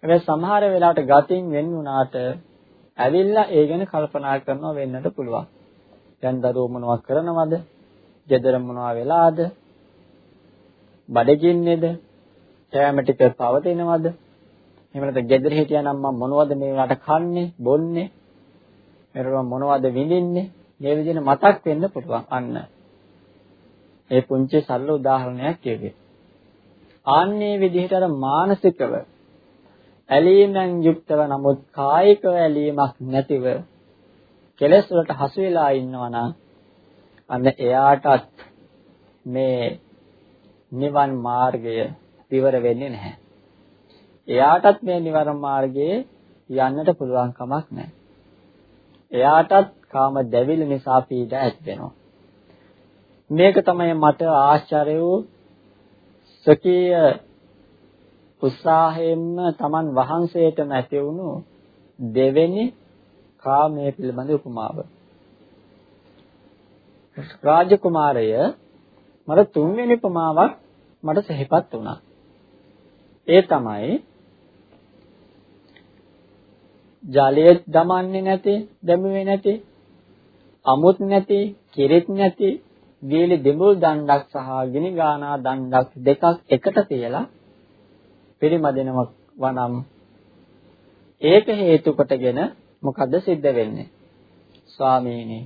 හැබැයි සමහර වෙලාවට ගතින් වෙන් වුණාට ඇවිල්ලා ඒ ගැන කල්පනා කරනවා වෙන්නට පුළුවන්. දැන් දරුවෝ මොනවද කරනවද? ගෙදර මොනවා වෙලාද? බඩගින්නේද? කෑම ටික පවතිනවද? එහෙම නැත්නම් ගෙදර හිටියානම් මම මොනවද මේ වෙලාවට කන්නේ, බොන්නේ? මෙරව මොනවද විඳින්නේ? මේ විදිහට මතක් වෙන්න පුළුවන් අන්න. ඒ පුංචි සරල උදාහරණයක් කියවේ. ආන්නේ විදිහට අර මානසිකව ඇලීමෙන් යුක්තව නමුත් කායික ඇලීමක් නැතිව කෙලෙස් වලට හසු වෙලා ඉන්නවා නම් අන්න එයාටත් මේ නිවන් මාර්ගය විවර වෙන්නේ නැහැ. එයාටත් මේ නිවන් මාර්ගයේ යන්නට පුළුවන් කමක් නැහැ. එයාටත් කාම දැවිලි නිසා පීඩා ඇති වෙනවා. මේක තමයි මට ආශ්චර්ය වූ සකීය උත්සාහයෙන්ම Taman වහන්සේටම ඇති වුණු දෙවෙනි කාමයේ පිළිබඳ උපමාව. රාජකුමාරය මට තුන්වෙනි උපමාවක් මට සිහිපත් වුණා. ඒ තමයි ජලයේ දමන්නේ නැති, දැමුවේ නැති, අමුත් නැති, කිරිත් නැති, වීලි දෙඹුල් දණ්ඩක් සහ ගිනි ගානා දණ්ඩක් දෙකක් එකට තියලා පිරිමදිනවා වනම්. ඒක හේතු කොටගෙන මොකද සිද්ධ වෙන්නේ? ස්වාමීනි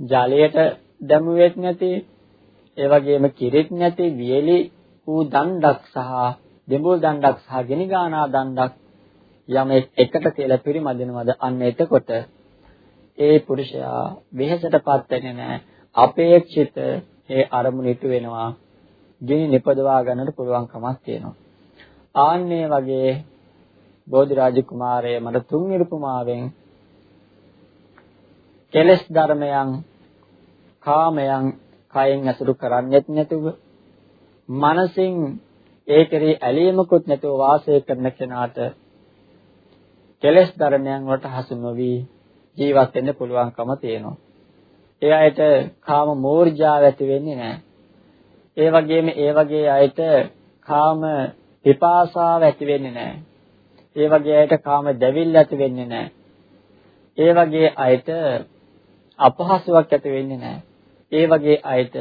ජලයට දැමුවෙත් නැති ඒ වගේම කිරිත් නැති වියලි වූ දණ්ඩක් සහ දෙඹුල් දණ්ඩක් සහ ගිනි ගානා දණ්ඩක් යමෙක් එකට කියලා පිරිමදිනවද? අන්න එතකොට ඒ පුරුෂයා වෙහෙසටපත් වෙන්නේ නැහැ. අපේක්ෂිත ඒ අරමුණ ඉටු වෙනවා. ගිනි නිපදවා ගන්නට පුළුවන් කමක් තියෙනවා ආන්නේ වගේ බෝධිරාජ කුමාරය මට තුන් නිරුපමාවෙන් කෙලස් ධර්මයන් කාමයන් කයෙන් ඇසුරු කරන්නේත් නැතුව මනසින් ඒ කෙරේ ඇලීමකුත් නැතුව වාසය කරන කෙනාට කෙලස් ධර්මයන් වලට හසු නොවි ජීවත් වෙන්න පුළුවන්කම තියෙනවා. ඒ අයට කාම මෝර්ජාව ඇති වෙන්නේ නැහැ. ඒ වගේම ඒ වගේ අයට කාම පිපාසාව ඇති වෙන්නේ නැහැ. ඒ වගේ අයට කාම දැවිල්ල ඇති වෙන්නේ නැහැ. ඒ වගේ අයට අපහසුාවක් ඇති වෙන්නේ නැහැ. ඒ වගේ අයට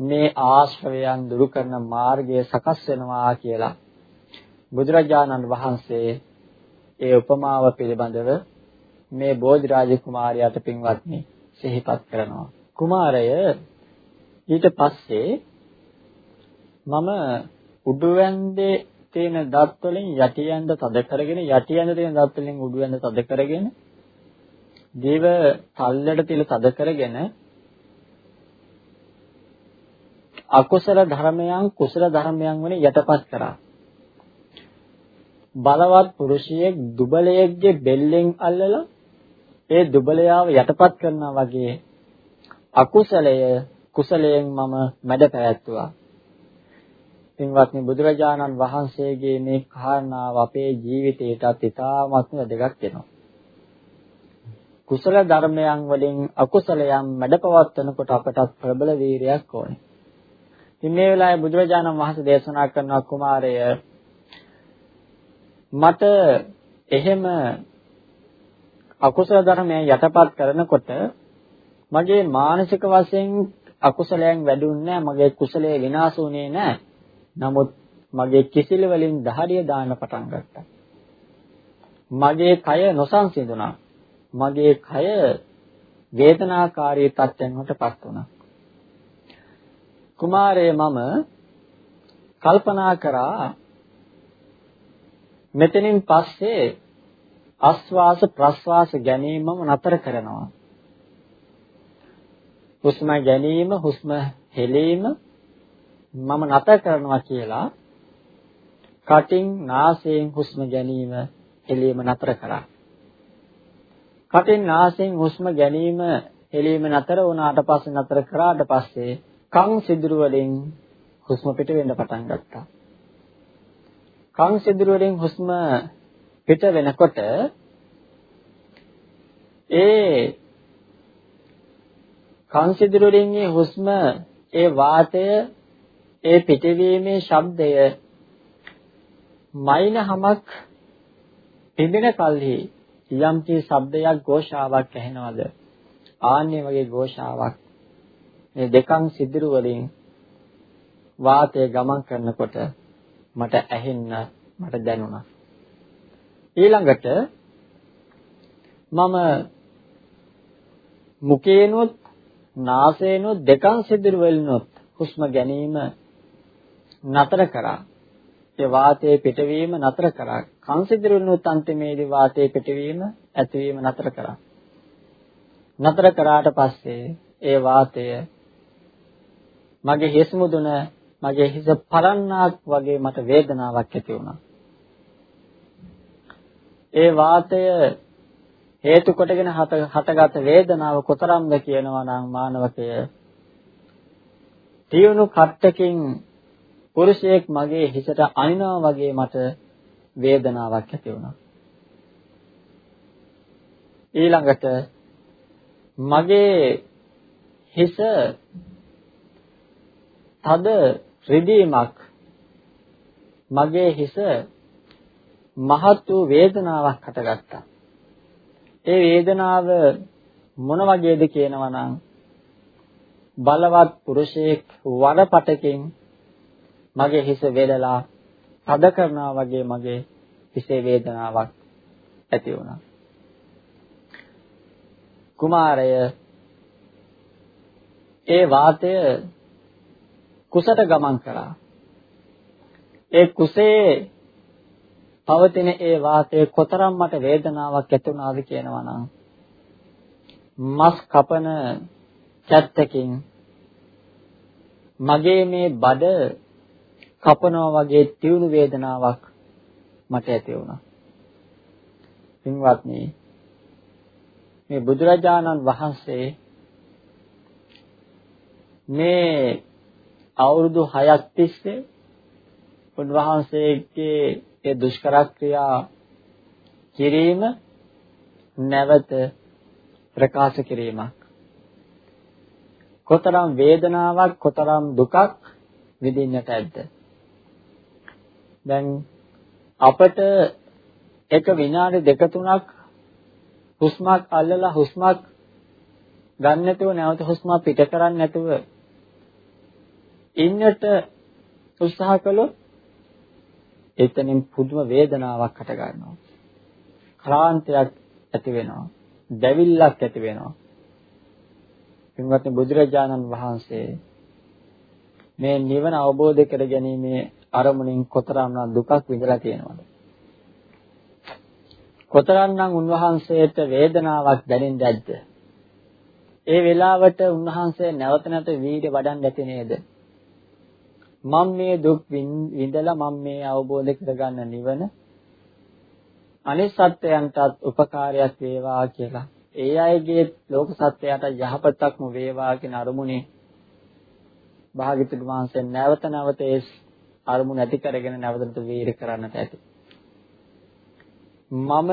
මේ ආශ්‍රවයන් දුරු කරන මාර්ගය සකස් වෙනවා කියලා බුදුරජාණන් වහන්සේ ඒ උපමාව පිළිබඳව මේ බෝධිරාජ කුමාරයාට පින්වත්නි සිහිපත් කරනවා. කුමාරය ඊට පස්සේ මම උඩුවැන්දේ තියෙන දත් වලින් යටියන්ද තද කරගෙන යටියන්ද තියෙන දත් වලින් උඩුවැන්ද තද කරගෙන දේව තල්ලට තිල තද කරගෙන අකුසල ධර්මයන් කුසල ධර්මයන් වලින් යටපත් කරා. බලවත් පුරුෂයෙක් දුබලයෙක්ගේ බෙල්ලෙන් අල්ලලා ඒ දුබලයාව යටපත් කරනා වගේ අකුසලය කුසලයෙන් මම මැඩ පැවැත්තුවා. පින්වත්නි බුදුරජාණන් වහන්සේගේ මේ කාරණාව අපේ ජීවිතයටත් ඉතාමත්ම වැදගත් වෙනවා. කුසල ධර්මයන් වලින් අකුසලයන් මැඩපවත්වනකොට අපටත් ප්‍රබල වීරියක් ඕනේ. ඉතින් මේ වෙලාවේ බුදුරජාණන් වහන්සේ දේශනා කරන කුමාරය මට එහෙම අකුසල ධර්මයන් යටපත් කරනකොට මගේ මානසික වශයෙන් අකුසලයන් වැඩුන්නේ නැහැ මගේ කුසලයේ විනාශ වුණේ නැහැ. නමුත් මගේ කිසිල වලින් දහඩිය දාන්න පටන් ගත්තා. මගේ කය නොසන්සිඳුණා. මගේ කය වේදනාකාරී තත්ත්වයන් වලටපත් වුණා. කුමාරයේ මම කල්පනා කරා මෙතනින් පස්සේ ආස්වාස ප්‍රස්වාස ගැනීමම නතර කරනවා. හුස්ම ගැනීම හුස්ම හෙලීම මම නතර කරනවා කියලා කටින් නාසයෙන් හුස්ම ගැනීම හෙලීම නතර කරා. කටින් නාසයෙන් හුස්ම ගැනීම හෙලීම නතර වුණාට පස්සේ නතර කරාට පස්සේ කන් සිදුරු වලින් හුස්ම පිට වෙන්න පටන් ගත්තා. කන් සිදුරු වලින් හුස්ම පිට වෙනකොට ඒ කන් සිදුරු වලින් මේ හුස්ම ඒ වාතය ඒ පිටවීමේ ශබ්දය මයින හමක් පිඹෙන කල්හි යම්කී ශබ්දයක් ഘോഷාවක් ඇහෙනවද ආන්නේ වගේ ഘോഷාවක් මේ දෙකන් සිදුරු වලින් වාතය ගමන් කරනකොට මට ඇහෙන්න මට දැනුණා. ඊළඟට මම මුකේනොත් නාසයෙන්ොත් දෙකන් සිදුරු වෙලිනොත් හුස්ම ගැනීම නතර කරා. ඒ වාතයේ පිටවීම නතර කරා. කන් සිදුරු වෙනුත් අන්තිමේදී වාතයේ පිටවීම ඇතිවීම නතර කරා. නතර කරාට පස්සේ ඒ වාතය මගේ හිස් මුදුන මගේ හිස පරන්නාක් වගේ මට වේදනාවක් ඇති වුණා. ඒ වාතය හේතු කොටගෙන හටගත් වේදනාව කොතරම්ද කියනවා නම් මානවකය තියුණු කට්ටකින් පුරුෂයෙක් මගේ හිසට අනිනවා වගේ මට වේදනාවක් ඇති වුණා. ඊළඟට මගේ හිස තද රිදීමක් මගේ හිස මහත් වූ වේදනාවක් හටගත්තා. ඒ වේදනාව මොන වගේද කියනවා නම් බලවත් පුරුෂයෙක් වරපටකින් මගේ හිස වෙලලා තද කරනවා වගේ මගේ හිසේ වේදනාවක් ඇති වුණා. කුමාරය ඒ වාතය කුසට ගමන් කරා. ඒ කුසේ පවතින ඒ වාතයේ කොතරම් මට වේදනාවක් ඇති වුණාද කියනවා නම් මස් කපන කැත්තකින් මගේ මේ බඩ කපනවා වගේ තියුණු වේදනාවක් මට ඇති වුණා. පින්වත්නි මේ බුදුරජාණන් වහන්සේ මේ අවුරුදු 6ක් තිස්සේ උන්වහන්සේගේ ඒ දුෂ්කර ක්‍රියා කිරීම නැවත ප්‍රකාශ කිරීමක්. කොතරම් වේදනාවක් කොතරම් දුකක් විඳින්නට ඇද්ද? දැන් අපට එක විනාඩි දෙක තුනක් හුස්මක් අල්ලලා හුස්මක් ගන්න නැතුව නැවත හුස්ම පිට කරන්නේ නැතුව ඉන්නට උත්සාහ කළොත් එතනින් පුදුම වේදනාවක් හට ගන්නවා. ක්ලාන්තයක් ඇති වෙනවා. දැවිල්ලක් ඇති වෙනවා. පින්වත්නි බුදුරජාණන් වහන්සේ මේ නිවන අවබෝධ කර ගැනීමේ අරමුණින් කොතරම්නම් දුකක් විඳලා තියෙනවද? කොතරම්නම් උන්වහන්සේට වේදනාවක් දැනෙන්නේ නැද්ද? ඒ වෙලාවට උන්වහන්සේ නැවත නැවත වීර්ය වඩන්න ඇති නේද? මම මේ දුක් විඳලා මම මේ අවබෝධ කරගන්න නිවන අනිත් සත්වයන්ටත් උපකාරයක් වේවා කියලා ඒ අයගේ ලෝක සත්වයාට යහපතක්ම වේවා කියන අරමුණේ භාග්‍යතුන් වහන්සේ නැවත නැවත ඒ අරමුණ ඇති කරගෙන නැවතත් වීර කරන්නට ඇති. මම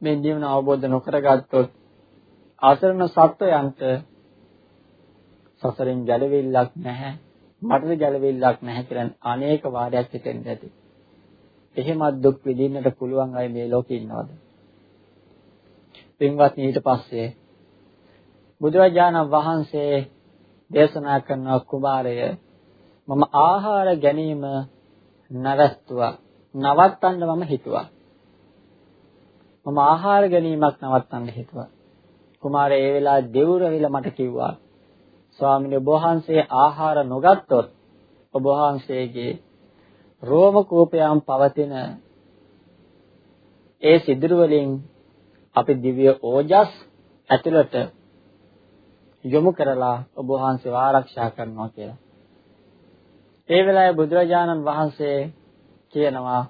මේ ජීවන අවබෝධ නොකරගත්තොත් ආසරණ සත්වයන්ට සසරෙන් ගැලවෙල්ලක් නැහැ. මටද ගැලවෙල්ලක් නැහැ කියලා අනේක වාරයක් හිතෙන්න ඇති. එහෙමත් දුක් විඳින්නට පුළුවන් අය මේ ලෝකේ ඉන්නවද? පින්වත්නි ඊට පස්සේ බුදුරජාණන් වහන්සේ දේශනා කරන කුමාරය මම ආහාර ගැනීම නවස්තුවා නවත්තන්න මම හිතුවා මම ආහාර ගැනීමක් නවත්තන්න හිතුවා කුමාරය ඒ වෙලාවේ දෙවුරවිල මට කිව්වා ස්වාමීන් වහන්සේ ආහාර නොගත්තොත් ඔබ වහන්සේගේ රෝම කූපයන් පවතින ඒ සිදුරු වලින් අපි දිව්‍ය ඕජස් ඇතුළට යොමු කරලා ඔබ වහන්සේව ආරක්ෂා කරනවා කියලා. ඒ වෙලාවේ බුදුරජාණන් වහන්සේ කියනවා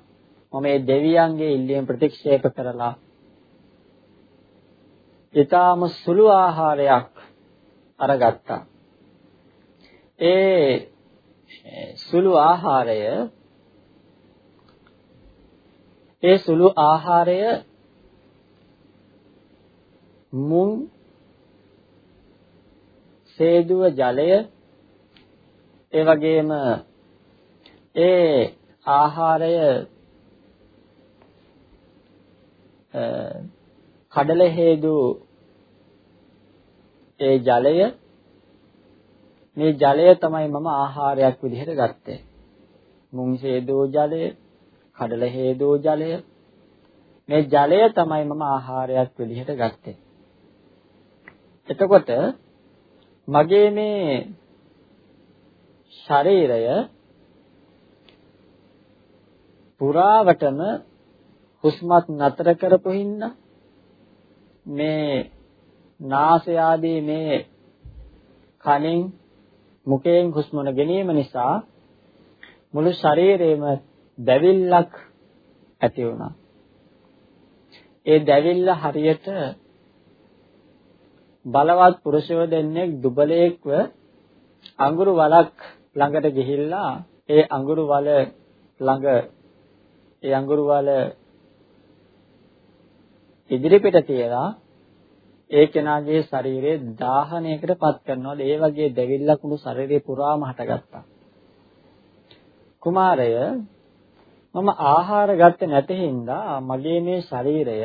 මම මේ දෙවියන්ගේ ඉල්ලීම ප්‍රතික්ෂේප කරලා ඊටාම සුළු ආහාරයක් අරගත්තා. ඒ සුළු ආහාරය ඒ සුළු ආහාරය මුං සේදුව ජලය ඒ වගේම ඒ ආහාරය කඩල හේතු ඒ ජලය මේ ජලය තමයි මම ආහාරයක් විදිහට ගත්තේ. මුං හේදෝ ජලය, කඩල හේදෝ ජලය. මේ ජලය තමයි මම ආහාරයක් විදිහට ගත්තේ. එතකොට මගේ මේ ශරීරය පුරාවටම හුස්මත් නතර කරපු හින්දා මේ නාසය ආදී මේ කනෙන් මුකයෙන් හුස්ම ගැනීම නිසා මුළු ශරීරේම දැවිල්ලක් ඇති වුණා. ඒ දැවිල්ල හරියට බලවත් පුරුෂයෝ දෙන්නෙක් දුබලයෙක්ව අඟුරු වලක් ළඟට ගිහිල්ලා ඒ අඟුරු වල ළඟ ඒ අඟුරු වල ඉදිරිපිට තියලා ඒ කෙනාගේ ශරීරයේ දාහනයකට පත් කරනවාද ඒ වගේ දෙවිල්ලක් මුළු ශරීරේ පුරාම හටගත්තා. කුමාරය මම ආහාර ගත්තේ නැති හින්දා මගේ මේ ශරීරය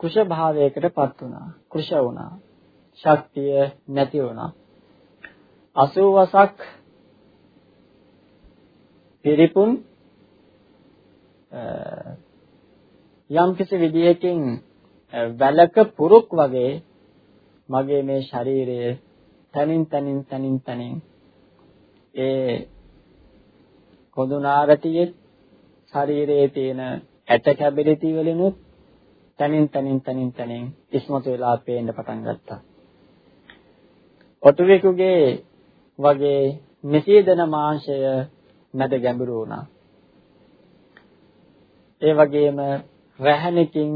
කුෂ භාවයකට පත් වුණා. කුෂ වුණා. ශක්තිය නැති වුණා. 80 වසක් පිරිපුන් යම් කිසි විදියකින් වැලක පුරුක් වගේ මගේ මේ ශරීරය තනින් තනින් තනින් තනින් ඒ කොඳුනාරටියේ ශරීරයේ තියෙන ඇට කැබිලිටි වලිනුත් තනින් තනින් තනින් තනින් ඉස්මතු වෙලා පේන්න පටන් ගත්තා. ඔටුවෙකුගේ වගේ නිසීදන මාංශය මැද ගැඹුරු වුණා. ඒ වගේම රැහණකින්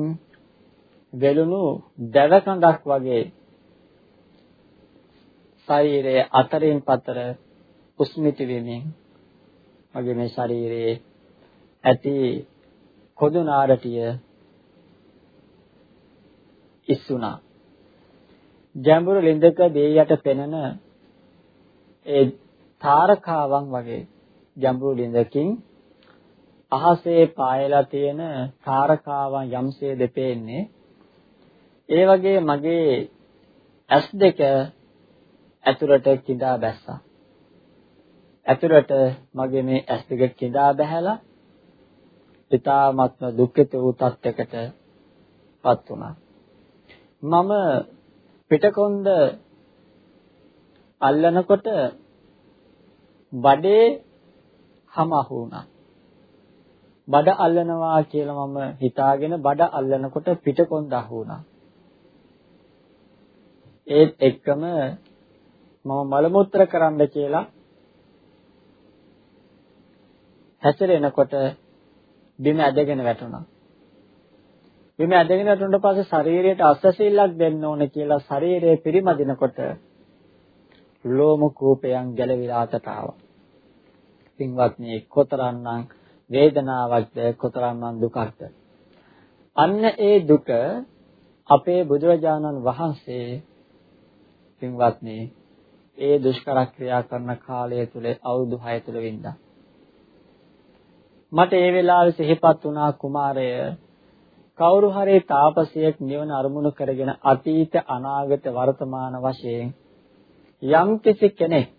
වෙලුණු දැවකඳක් වගේ ශරීරයේ අතරින් පතර උස්මිති වෙමින් මගේ මේ ශරීරයේ ඇති කොඳු නාරටිය ඉස්සුණා. ගැඹුරු ලිඳක දේ යට පෙනෙන ඒ තාරකාවන් වගේ ගැඹුරු ලිඳකින් අහසේ පායලා තියෙන තාරකාවන් යම්සේ දෙපෙන්නේ ඒ වගේ මගේ ඇස් දෙක ඇතුළට කිඳා බැස්සා. ඇතුළට මගේ මේ ඇස් දෙක කිඳා බැහැලා ඊ타ත්ම දුක්ඛිත වූ තත්යකට පත් වුණා. මම පිටකොන්ද අල්ලනකොට බඩේ හම අහු වුණා. බඩ අල්ලනවා කියලා මම හිතාගෙන බඩ අල්ලනකොට පිටකොන්ද අහු වුණා. ඒත් එක්කම මම මල මුත්‍ර කරන්න කියලා හැසිරෙනකොට බිම ඇදගෙන වැටුණා. බිම ඇදගෙන වැටුණාට පස්සේ ශරීරයට අස්සසිල්ලක් දෙන්න ඕනේ කියලා ශරීරය පිරිමදිනකොට ලෝම කූපයන් ගැලවිලා අතට ආවා. පින්වත්නි කොතරම්නම් වේදනාවක්ද කොතරම්නම් දුකක්ද අන්න ඒ දුක අපේ බුදුරජාණන් වහන්සේ පින්වත්නි ඒ දුෂ්කර ක්‍රියා කරන කාලය තුල අවුරුදු 6 තුල වින්දා මට ඒ වෙලාවේ සිහිපත් වුණා කුමාරය කවුරු හරි තාපසයෙක් නිවන අරමුණු කරගෙන අතීත අනාගත වර්තමාන වශයෙන් යම් කෙනෙක්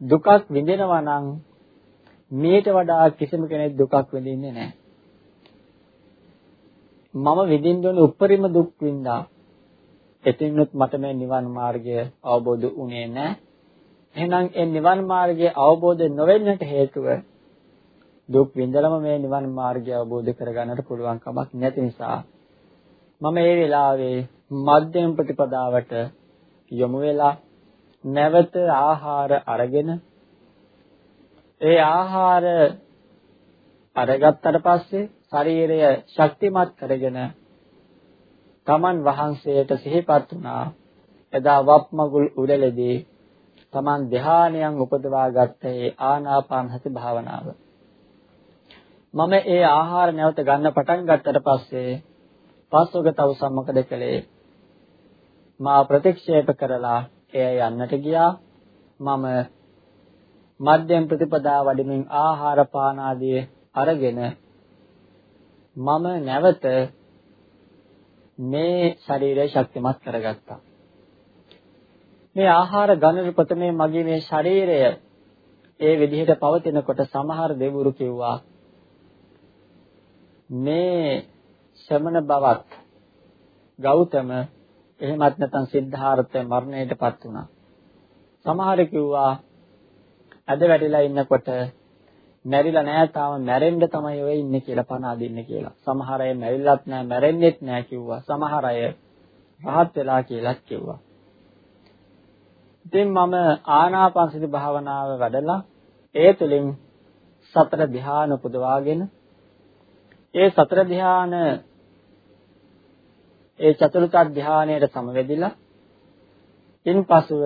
දුකක් විඳිනවා නම් මීට වඩා කිසිම කෙනෙක් දුකක් විඳින්නේ නැහැ. මම විඳින්න ඕන උපරිම දුක් විඳා. එතින්නුත් මට මේ නිවන් මාර්ගය අවබෝධ වුණේ නැහැ. එහෙනම් ඒ නිවන් මාර්ගය අවබෝධ නොවෙන්නට හේතුව දුක් විඳලම මේ නිවන් මාර්ගය අවබෝධ කරගන්නට පුළුවන් කමක් නැති නිසා මම මේ වෙලාවේ මධ්‍යම ප්‍රතිපදාවට යොමු වෙලා නැවත ආහාර අරගෙන ඒ ආහාර අරගත්තට පස්සේ ශරීරය ශක්තිමත් කරගෙන තමන් වහන්සේට සිහිපත් වුණා. එදා වප්මගුල් උඩලදී තමන් ධානයන් උපදවා ගත්ත ඒ ආනාපාන සති භාවනාව. මම ඒ ආහාර නැවත ගන්න පටන් ගත්තට පස්සේ පස්වග තව සම්මකද කළේ මා ප්‍රතික්ෂේප කරලා එය යන්නට ගියා. මම මධ්‍යම ප්‍රතිපදා වඩමින් ආහාර පාන ආදී අරගෙන මම නැවත මේ ශරීරය ශක්තිමත් කරගත්තා මේ ආහාර ගන්න ප්‍රථමේ මගේ මේ ශරීරය ඒ විදිහට පවතිනකොට සමහර දෙවිවරු කිව්වා මේ ශ්‍රමණ බවත් ගෞතම එහෙමත් නැත්නම් සිද්ධාර්ථ මරණයටපත් වුණා. සමහර කිව්වා අද වැටිලා ඉන්නකොට මැරිලා නෑ තාම මැරෙන්න තමයි ඔය ඉන්නේ කියලා පණ අදින්න කියලා. සමහර අය මැරිලත් නෑ මැරෙන්නෙත් නෑ කිව්වා. සමහර අය රහත් වෙලා කියලාත් කිව්වා. ඉතින් මම ආනාපානසති භාවනාව වැඩලා ඒ තුලින් සතර ධ්‍යාන උපදවාගෙන ඒ සතර ධ්‍යාන ඒ චතුර්ථ ධ්‍යානයට සමවැදිලා ඉන්පසුව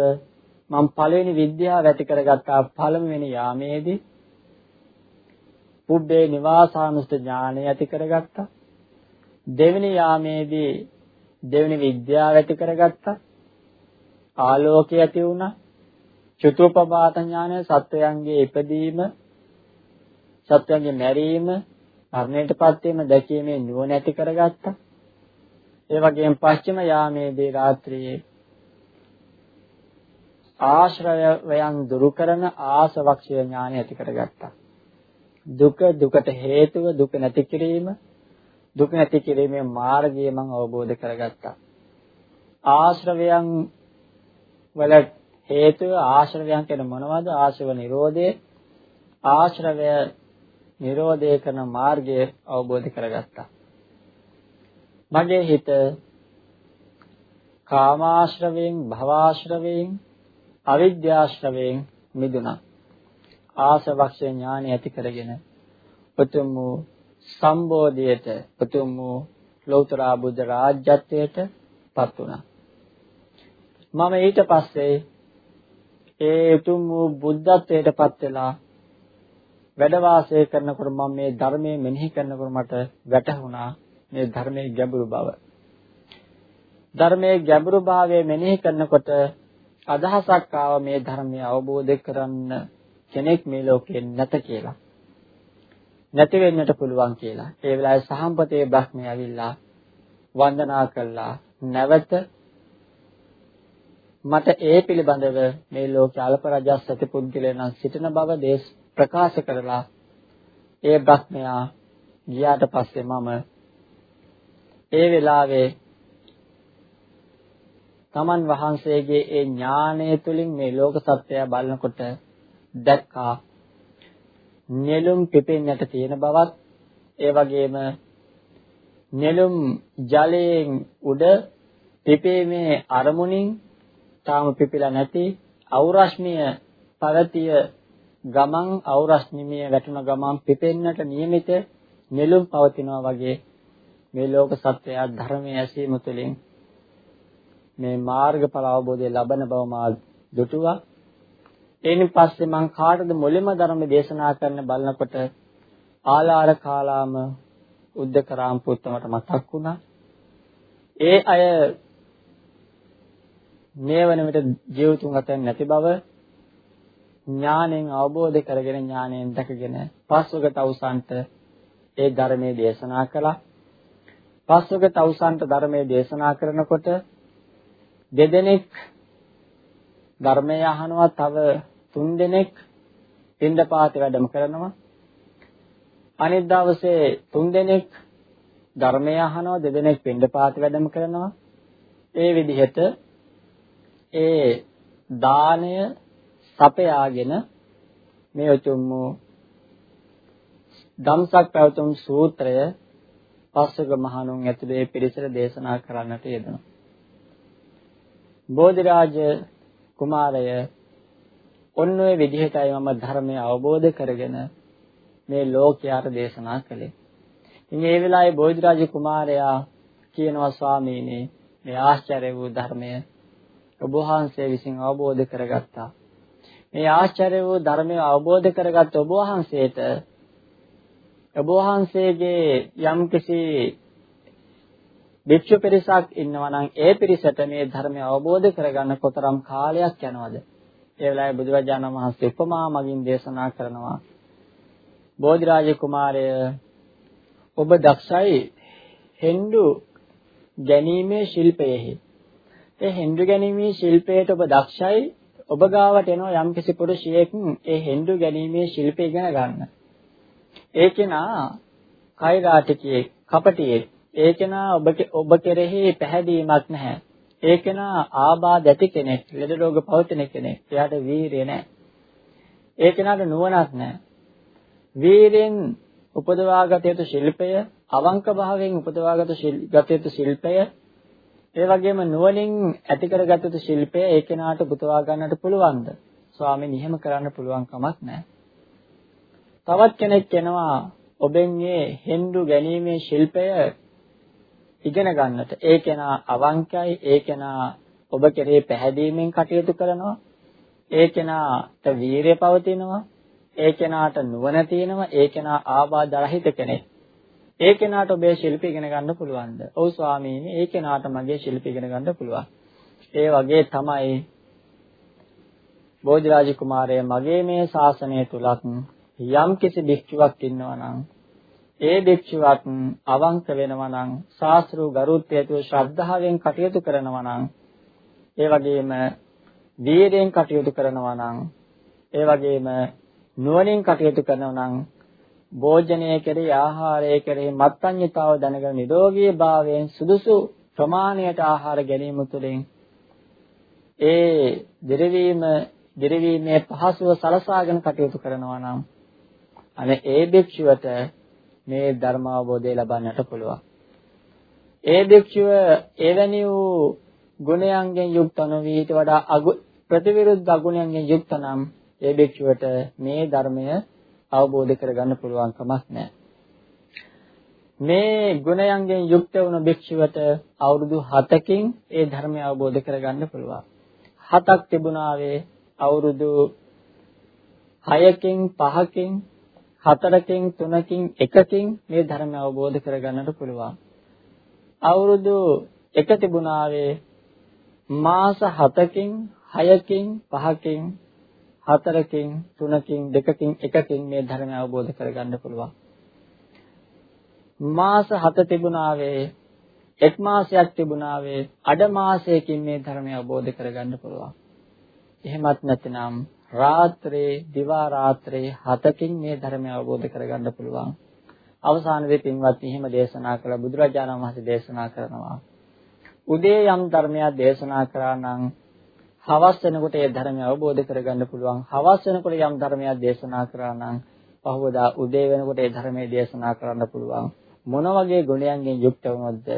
මම පළවෙනි විද්‍යාව ඇති කරගත්තා පළමුවෙනි යාමේදී පුබ්බේ නිවාසානුස්ත ඥානය ඇති කරගත්තා දෙවෙනි යාමේදී දෙවෙනි විද්‍යාව ඇති කරගත්තා ආලෝකය ඇති වුණා චතුප්පපාත ඥානය සත්වයන්ගේ ඉපදීම සත්වයන්ගේ මැරීම මරණයටපත් වීම දැකීමේ නුවණ ඇති කරගත්තා. ඒ වගේම පස්චිම යාමේදී රාත්‍රියේ ආශ්‍රයයන් දුරු කරන ආසවක්ෂය ඥානය ඇති කරගත්තා. දුක දුකට හේතුව දුක නැති කිරීම දුක නැති කිරීමේ මාර්ගය මම අවබෝධ කරගත්තා. ආශ්‍රවයන් වල හේතුව ආශ්‍රවයන් කියන මොනවද? ආශ්‍රව නිරෝධය ආශ්‍රවය නිරෝධය කරන මාර්ගය අවබෝධ කරගත්තා. මගේ හිත කාමාශ්‍රවයෙන් භවආශ්‍රවයෙන් අවිද්‍යාශ්‍රවයෙන් මිදුණා. ආසවක්ෂ ඥානය ඇති කරගෙන උතුම් වූ සම්බෝධියට උතුම් වූ ලෞතර බුද්ධ රාජ්‍යත්වයට පත් වුණා. මම ඊට පස්සේ ඒ උතුම් වූ බුද්ධත්වයට පත් වෙලා වැඩ වාසය කරනකොට මම මේ ධර්මයේ මෙනෙහි කරනකොට මට වැටහුණා මේ ධර්මයේ ගැඹුරු බව. ධර්මයේ ගැඹුරු භාවය මෙනෙහි කරනකොට අදහසක් ආව මේ ධර්මය අවබෝධ කරන්න කෙනෙක් මේ ලෝකේ නැත කියලා. නැති වෙන්නට පුළුවන් කියලා. ඒ වෙලාවේ සහම්පතේ බ්‍රහ්මය ඇවිල්ලා වන්දනා කළා. නැවත මට ඒ පිළිබඳව මේ ලෝක අල්ප රජස් සති පුද්ගලයන් සිටින බව දේශ ප්‍රකාශ කරලා ඒ බ්‍රහ්මයා ගියාට පස්සේ මම ඒ වෙලාවේ තමන් වහන්සේගේ ඒ ඥානය තුලින් මේ ලෝක සත්‍යය බලනකොට දැක්කා. නෙළුම් පිපෙන්නට තියෙන බවත් ඒ වගේම නෙළුම් ජලයෙන් උඩ පිපීමේ අරමුණින් තාම පිපිලා නැති අවරශ්මිය පවතිය ගමන් අවරශ්මිය වැටුණ ගමන් පිපෙන්නට නියමිත නෙළුම් පවතිනවා වගේ මේ ලෝක සත්‍යය ධර්මයේ ඇසීම තුළින් මේ මාර්ගඵල අවබෝධය ලබන බව මා දුටුවා. එයින් පස්සේ මං කාටද මුලින්ම ධර්ම දේශනා කරන්න බලනකොට ආලාර කාලාම උද්දකරාම් පුත්තමට මතක් වුණා. ඒ අය මේ වන විට ජීවිතුන් අතර නැති බව ඥාණයෙන් අවබෝධ කරගෙන ඥාණයෙන් දැකගෙන පස්වග තවුසන්ට ඒ ධර්මයේ දේශනා කළා. පස්වග තවුසන්ට ධර්මයේ දේශනා කරනකොට දෙදෙනෙක් ධර්මය අහනවා තව තුන් දෙනෙක් පින්ඩපාතේ වැඩම කරනවා අනිත් දවසේ තුන් දෙනෙක් ධර්මය අහනවා දෙදෙනෙක් පින්ඩපාතේ වැඩම කරනවා ඒ විදිහට ඒ දාණය සපයාගෙන මේ උතුම් වූ ධම්සක් පැවතුම් සූත්‍රය පස්වක මහණුන් ඇතුළේ පිරිසට දේශනා කරන්නට යෙදුණා. බෝධිරාජ කුමාරය ඔන්න ඔය විදිහටයි මම ධර්මය අවබෝධ කරගෙන මේ ලෝකයට දේශනා කළේ. ඉතින් ඒ වෙලාවේ බෝධිරාජ කුමාරයා කියනවා ස්වාමීනි මේ ආශ්චර්ය වූ ධර්මය ඔබ වහන්සේ විසින් අවබෝධ කරගත්තා. මේ ආශ්චර්ය වූ ධර්මය අවබෝධ කරගත් ඔබ වහන්සේට ඔබ වහන්සේගේ යම්කිසි භික්ෂු පිරිසක් ඉන්නවා නම් ඒ පිරිසට මේ ධර්මය අවබෝධ කරගන්න කොතරම් කාලයක් යනවද? ඒ වෙලාවේ බුදුරජාණන් වහන්සේ උපමා මගින් දේශනා කරනවා. බෝධිරාජ කුමාරය ඔබ දක්ෂයි හෙන්ඩු ගැනීමේ ශිල්පයෙහි. ඒ හෙන්ඩු ගැනීමේ ශිල්පයට ඔබ දක්ෂයි ඔබ ගාවට එනවා යම්කිසි පුරුෂයෙක් ඒ හෙන්ඩු ගැනීමේ ශිල්පය ඉගෙන ගන්න. ඒ කෙනා කෛරාටිකයේ කපටියේ ඒ කෙනා ඔබ ඔබ කෙරෙහි පැහැදීමක් නැහැ. ඒ කෙනා ආබාධ ඇති කෙනෙක්, ලෙඩ රෝග පවතින කෙනෙක්. එයාට වීරිය නැහැ. ඒ කෙනාට නුවණක් නැහැ. වීරෙන් උපදවාගත යුතු ශිල්පය, අවංක භාවයෙන් උපදවාගත ගත යුතු ශිල්පය, ඒ වගේම නුවණින් ඇති කරගත යුතු ශිල්පය ඒ කෙනාට පුතවා ගන්නට පුළුවන්ද? ස්වාමීන් එහෙම කරන්න පුළුවන් කමක් නැහැ. තවත් කෙනෙක් කෙනවා ඔබෙන් මේ හෙන්දු ගැනීමේ ශිල්පය ඉගෙන ගන්නට. ඒ කෙනා අවංකයි ඒ කෙනා ඔබ කෙරේ පැහැදීමෙන් කටයුතු කරනවා. ඒ කෙනාට වීරිය පවතිනවා. ඒ කෙනාට නුවණ තියෙනවා. ඒ කෙනා ආබාධ රහිත කෙනෙක්. ඒ කෙනාට ඔබේ ශිල්ප ඉගෙන ගන්න පුළුවන්ද? ඔව් ස්වාමීනි ඒ කෙනාට මගේ ශිල්ප ඉගෙන ගන්න පුළුවන්. ඒ වගේ තමයි බෝධිරාජ කුමාරය මගේ මේ ශාසනය තුලත් යම් කිසි භික්ෂුවක් ඉන්නවා නම් ඒ භික්ෂුවක් අවංක වෙනවා නම් ශාස්ත්‍රු ගරුත්වයට ශ්‍රද්ධාවෙන් කටයුතු කරනවා නම් ඒ වගේම වීරයෙන් කටයුතු කරනවා නම් ඒ වගේම නුවණින් කටයුතු කරනවා නම් භෝජනය කෙරෙහි ආහාරය කෙරෙහි මත්ඤ්‍යතාව දැනගෙන නිරෝගී භාවයෙන් සුදුසු ප්‍රමාණයට ආහාර ගැනීම තුළින් ඒ දිරවීම දිරවීමේ පහසුව සලසාගෙන කටයුතු කරනවා නම් අනේ ඒ භික්ෂුවට මේ ධර්ම අවබෝධය ලබන්නට පුළුවන්. ඒ භික්ෂුව එවැනි වූ ගුණයන්ගෙන් යුක්ත නොවී ඊට වඩා ප්‍රතිවිරුද්ධ අගුණයන්ගෙන් යුක්ත නම් ඒ භික්ෂුවට මේ ධර්මය අවබෝධ කරගන්න පුළුවන් කමක් නැහැ. මේ ගුණයන්ගෙන් යුක්ත වුණ භික්ෂුවට අවුරුදු 7කින් ඒ ධර්මය අවබෝධ කරගන්න පුළුවන්. හතක් තිබුණාවේ අවුරුදු 6කින් 5කින් හතරකින් තුනකින් එකකින් මේ ධර්මය අවබෝධ කරගන්නට පුළුවන්. අවුරුදු එක තිබුණාවේ මාස 7කින් 6කින් 5කින් හතරකින් තුනකින් දෙකකින් එකකින් මේ ධර්මය අවබෝධ කරගන්න පුළුවන්. මාස 7 තිබුණාවේ එක් මාසයක් තිබුණාවේ අඩ මාසයකින් මේ ධර්මය අවබෝධ කරගන්න පුළුවන්. එහෙමත් නැත්නම් රාත්‍රී දිවා රාත්‍රී හතකින් මේ ධර්මය අවබෝධ කරගන්න පුළුවන්. අවසානයේ පින්වත් එහෙම දේශනා කළ බුදුරජාණන් වහන්සේ දේශනා කරනවා. උදේ යම් ධර්මයක් දේශනා කරා නම් හවස් වෙනකොට ඒ ධර්මය අවබෝධ කරගන්න පුළුවන්. හවස් වෙනකොට යම් ධර්මයක් දේශනා කරා නම් පහවදා උදේ වෙනකොට ඒ ධර්මයේ දේශනා කරන්න පුළුවන්. මොන වගේ ගුණයන්ගෙන් යුක්ත වුණොත්ද?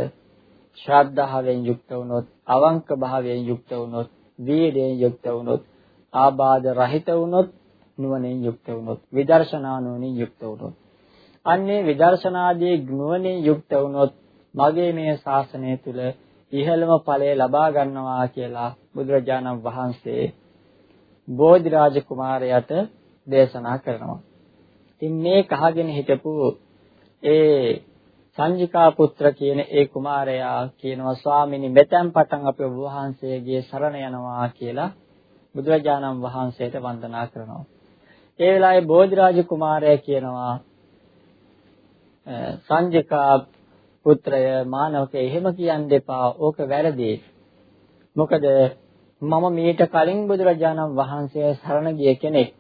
ශ්‍රද්ධාවෙන් යුක්ත වුණොත්, අවංක භාවයෙන් යුක්ත වුණොත්, වීර්යයෙන් යුක්ත වුණොත්, ආබාධ රහිත වුණොත් නුවණින් යුක්ත වුණොත් විදර්ශනා නුවණින් යුක්ත වුණොත් අන්නේ විදර්ශනාදී නුවණින් යුක්ත වුණොත් මගේ මේ ශාසනය තුල ඉහළම ඵලය ලබා ගන්නවා කියලා බුදුරජාණන් වහන්සේ බෝධිරාජ කුමාරයාට දේශනා කරනවා. ඉතින් මේ කහගෙන හිටපු ඒ සංජිකා පුත්‍ර කියන ඒ කුමාරයා කියනවා ස්වාමීනි මෙතෙන් පටන් අපි ඔබ වහන්සේගේ සරණ යනවා කියලා බුදුරජාණන් වහන්සේට වන්දනා කරනවා. ඒ වෙලාවේ බෝධිරාජ කුමාරයා කියනවා සංජිකා පුත්‍රය මානවක එහෙම කියන්න එපා. ඕක වැරදි. මොකද මම මීට කලින් බුදුරජාණන් වහන්සේ සරණ ගිය කෙනෙක්.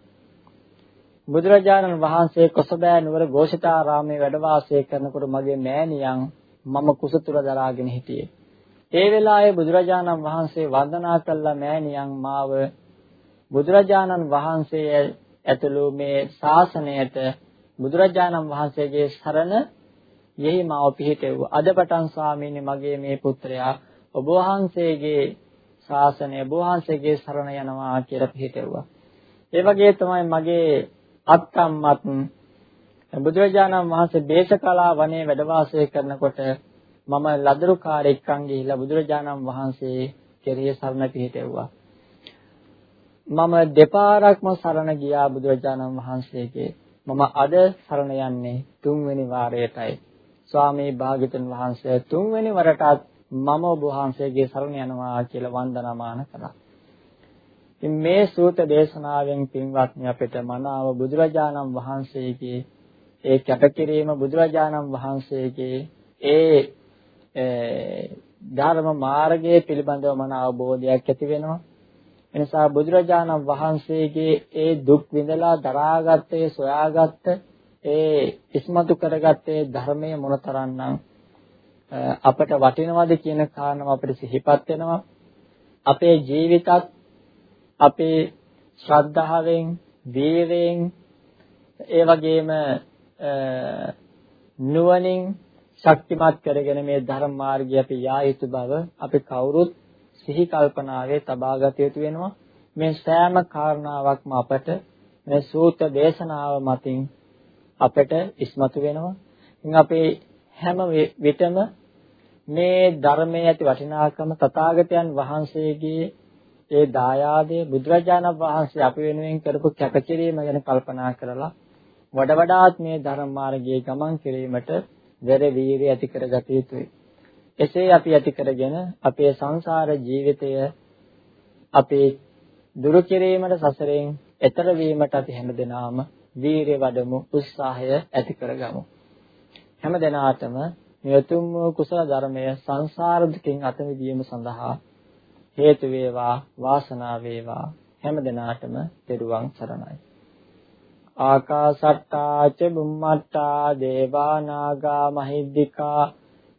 බුදුරජාණන් වහන්සේ කොසබෑ නුවර ഘോഷිතාරාමයේ වැඩ වාසය කරනකොට මගේ මෑණියන් මම කුසතුර දරාගෙන හිටියේ. ඒ වෙලාවේ බුදුරජාණන් වහන්සේ වන්දනා කළ මෑණියන් මාව බුදුරජාණන් වහන්සේ ඇතුළු මේ ශාසනයට බුදුරජාණන් වහන්සේගේ සරණ යෙහි මාව පිහිටෙව්වා. අද පටන් ස්වාමීනි මගේ මේ පුත්‍රයා ඔබ වහන්සේගේ ශාසනය ඔබ වහන්සේගේ සරණ යනවා කියලා පිහිටෙව්වා. ඒ වගේ තමයි මගේ අත්තම්මත් බුදුරජාණන් වහන්සේ දේශකලා වනයේ වැඩ වාසය කරනකොට මම ලදරු කාර්යයක්න් ගිහිලා බුදුරජාණන් වහන්සේ කෙරෙහි සරණ පිහිටෙව්වා. මම දෙපාරක්ම සරණ ගියා බුදුරජාණන් වහන්සේගේ. මම අද සරණ යන්නේ තුන්වෙනි වාරයටයි. ස්වාමී භාග්‍යතුන් වහන්සේ තුන්වෙනි වරටත් මම ඔබ වහන්සේගේ සරණ යනවා කියලා වන්දනාමාන කළා. ඉතින් මේ සූත දේශනාවෙන් පින්වත්නි අපිට මනාව බුදුරජාණන් වහන්සේගේ ඒ කැපකිරීම බුදුරජාණන් වහන්සේගේ ඒ ධර්ම මාර්ගයේ පිළිබඳව මන අවබෝධයක් ඇති වෙනවා. එනිසා බුදුරජාණන් වහන්සේගේ ඒ දුක් විඳලා දරාගත්තේ සොයාගත්ත ඒ ඉස්මතු කරගත්තේ ධර්මයේ මොනතරම්නම් අපට වටිනවද කියන කාරණාව අපිට සිහිපත් වෙනවා. අපේ ජීවිතත් අපේ ශ්‍රද්ධාවෙන්, වීරයෙන්, ඒ වගේම නුවණින් ශක්තිමත් කරගෙන මේ ධර්ම මාර්ගය අපි යා යුතු බව අපි කවුරුත් සිහි කල්පනාවේ තබා ගත යුතු වෙනවා. මේ සෑම කාරණාවක්ම අපට මේ සූත්‍ර දේශනාව මතින් අපට ඉස්මතු වෙනවා. ඉතින් අපේ හැම විටම මේ ධර්මයේ ඇති වටිනාකම තථාගතයන් වහන්සේගේ ඒ දායාදයේ බුදුරජාණන් වහන්සේ අපි වෙනුවෙන් කරපු කැපකිරීම ගැන කල්පනා කරලා වඩ වඩාත් මේ ධර්ම මාර්ගයේ ගමන් කිරීමට වෙර වීරිය ඇති කරගත යුතුයි. එසේ අපි ඇති කරගෙන අපේ සංසාර ජීවිතය අපේ දුරු කිරීමට සසරෙන් එතර වීමට අපි හැමදෙනාම වීරිය වඩමු උත්සාහය ඇති කරගමු. හැමදෙනාටම නියතුම් කුසල ධර්මය සංසාර දුකින් අත මිදීම සඳහා හේතු වේවා වාසනාව වේවා හැමදෙනාටම තෙරුවන් සරණයි ආකාසට්ටා ච බුම්මට්ටා දේවා නාග මහිද්దికා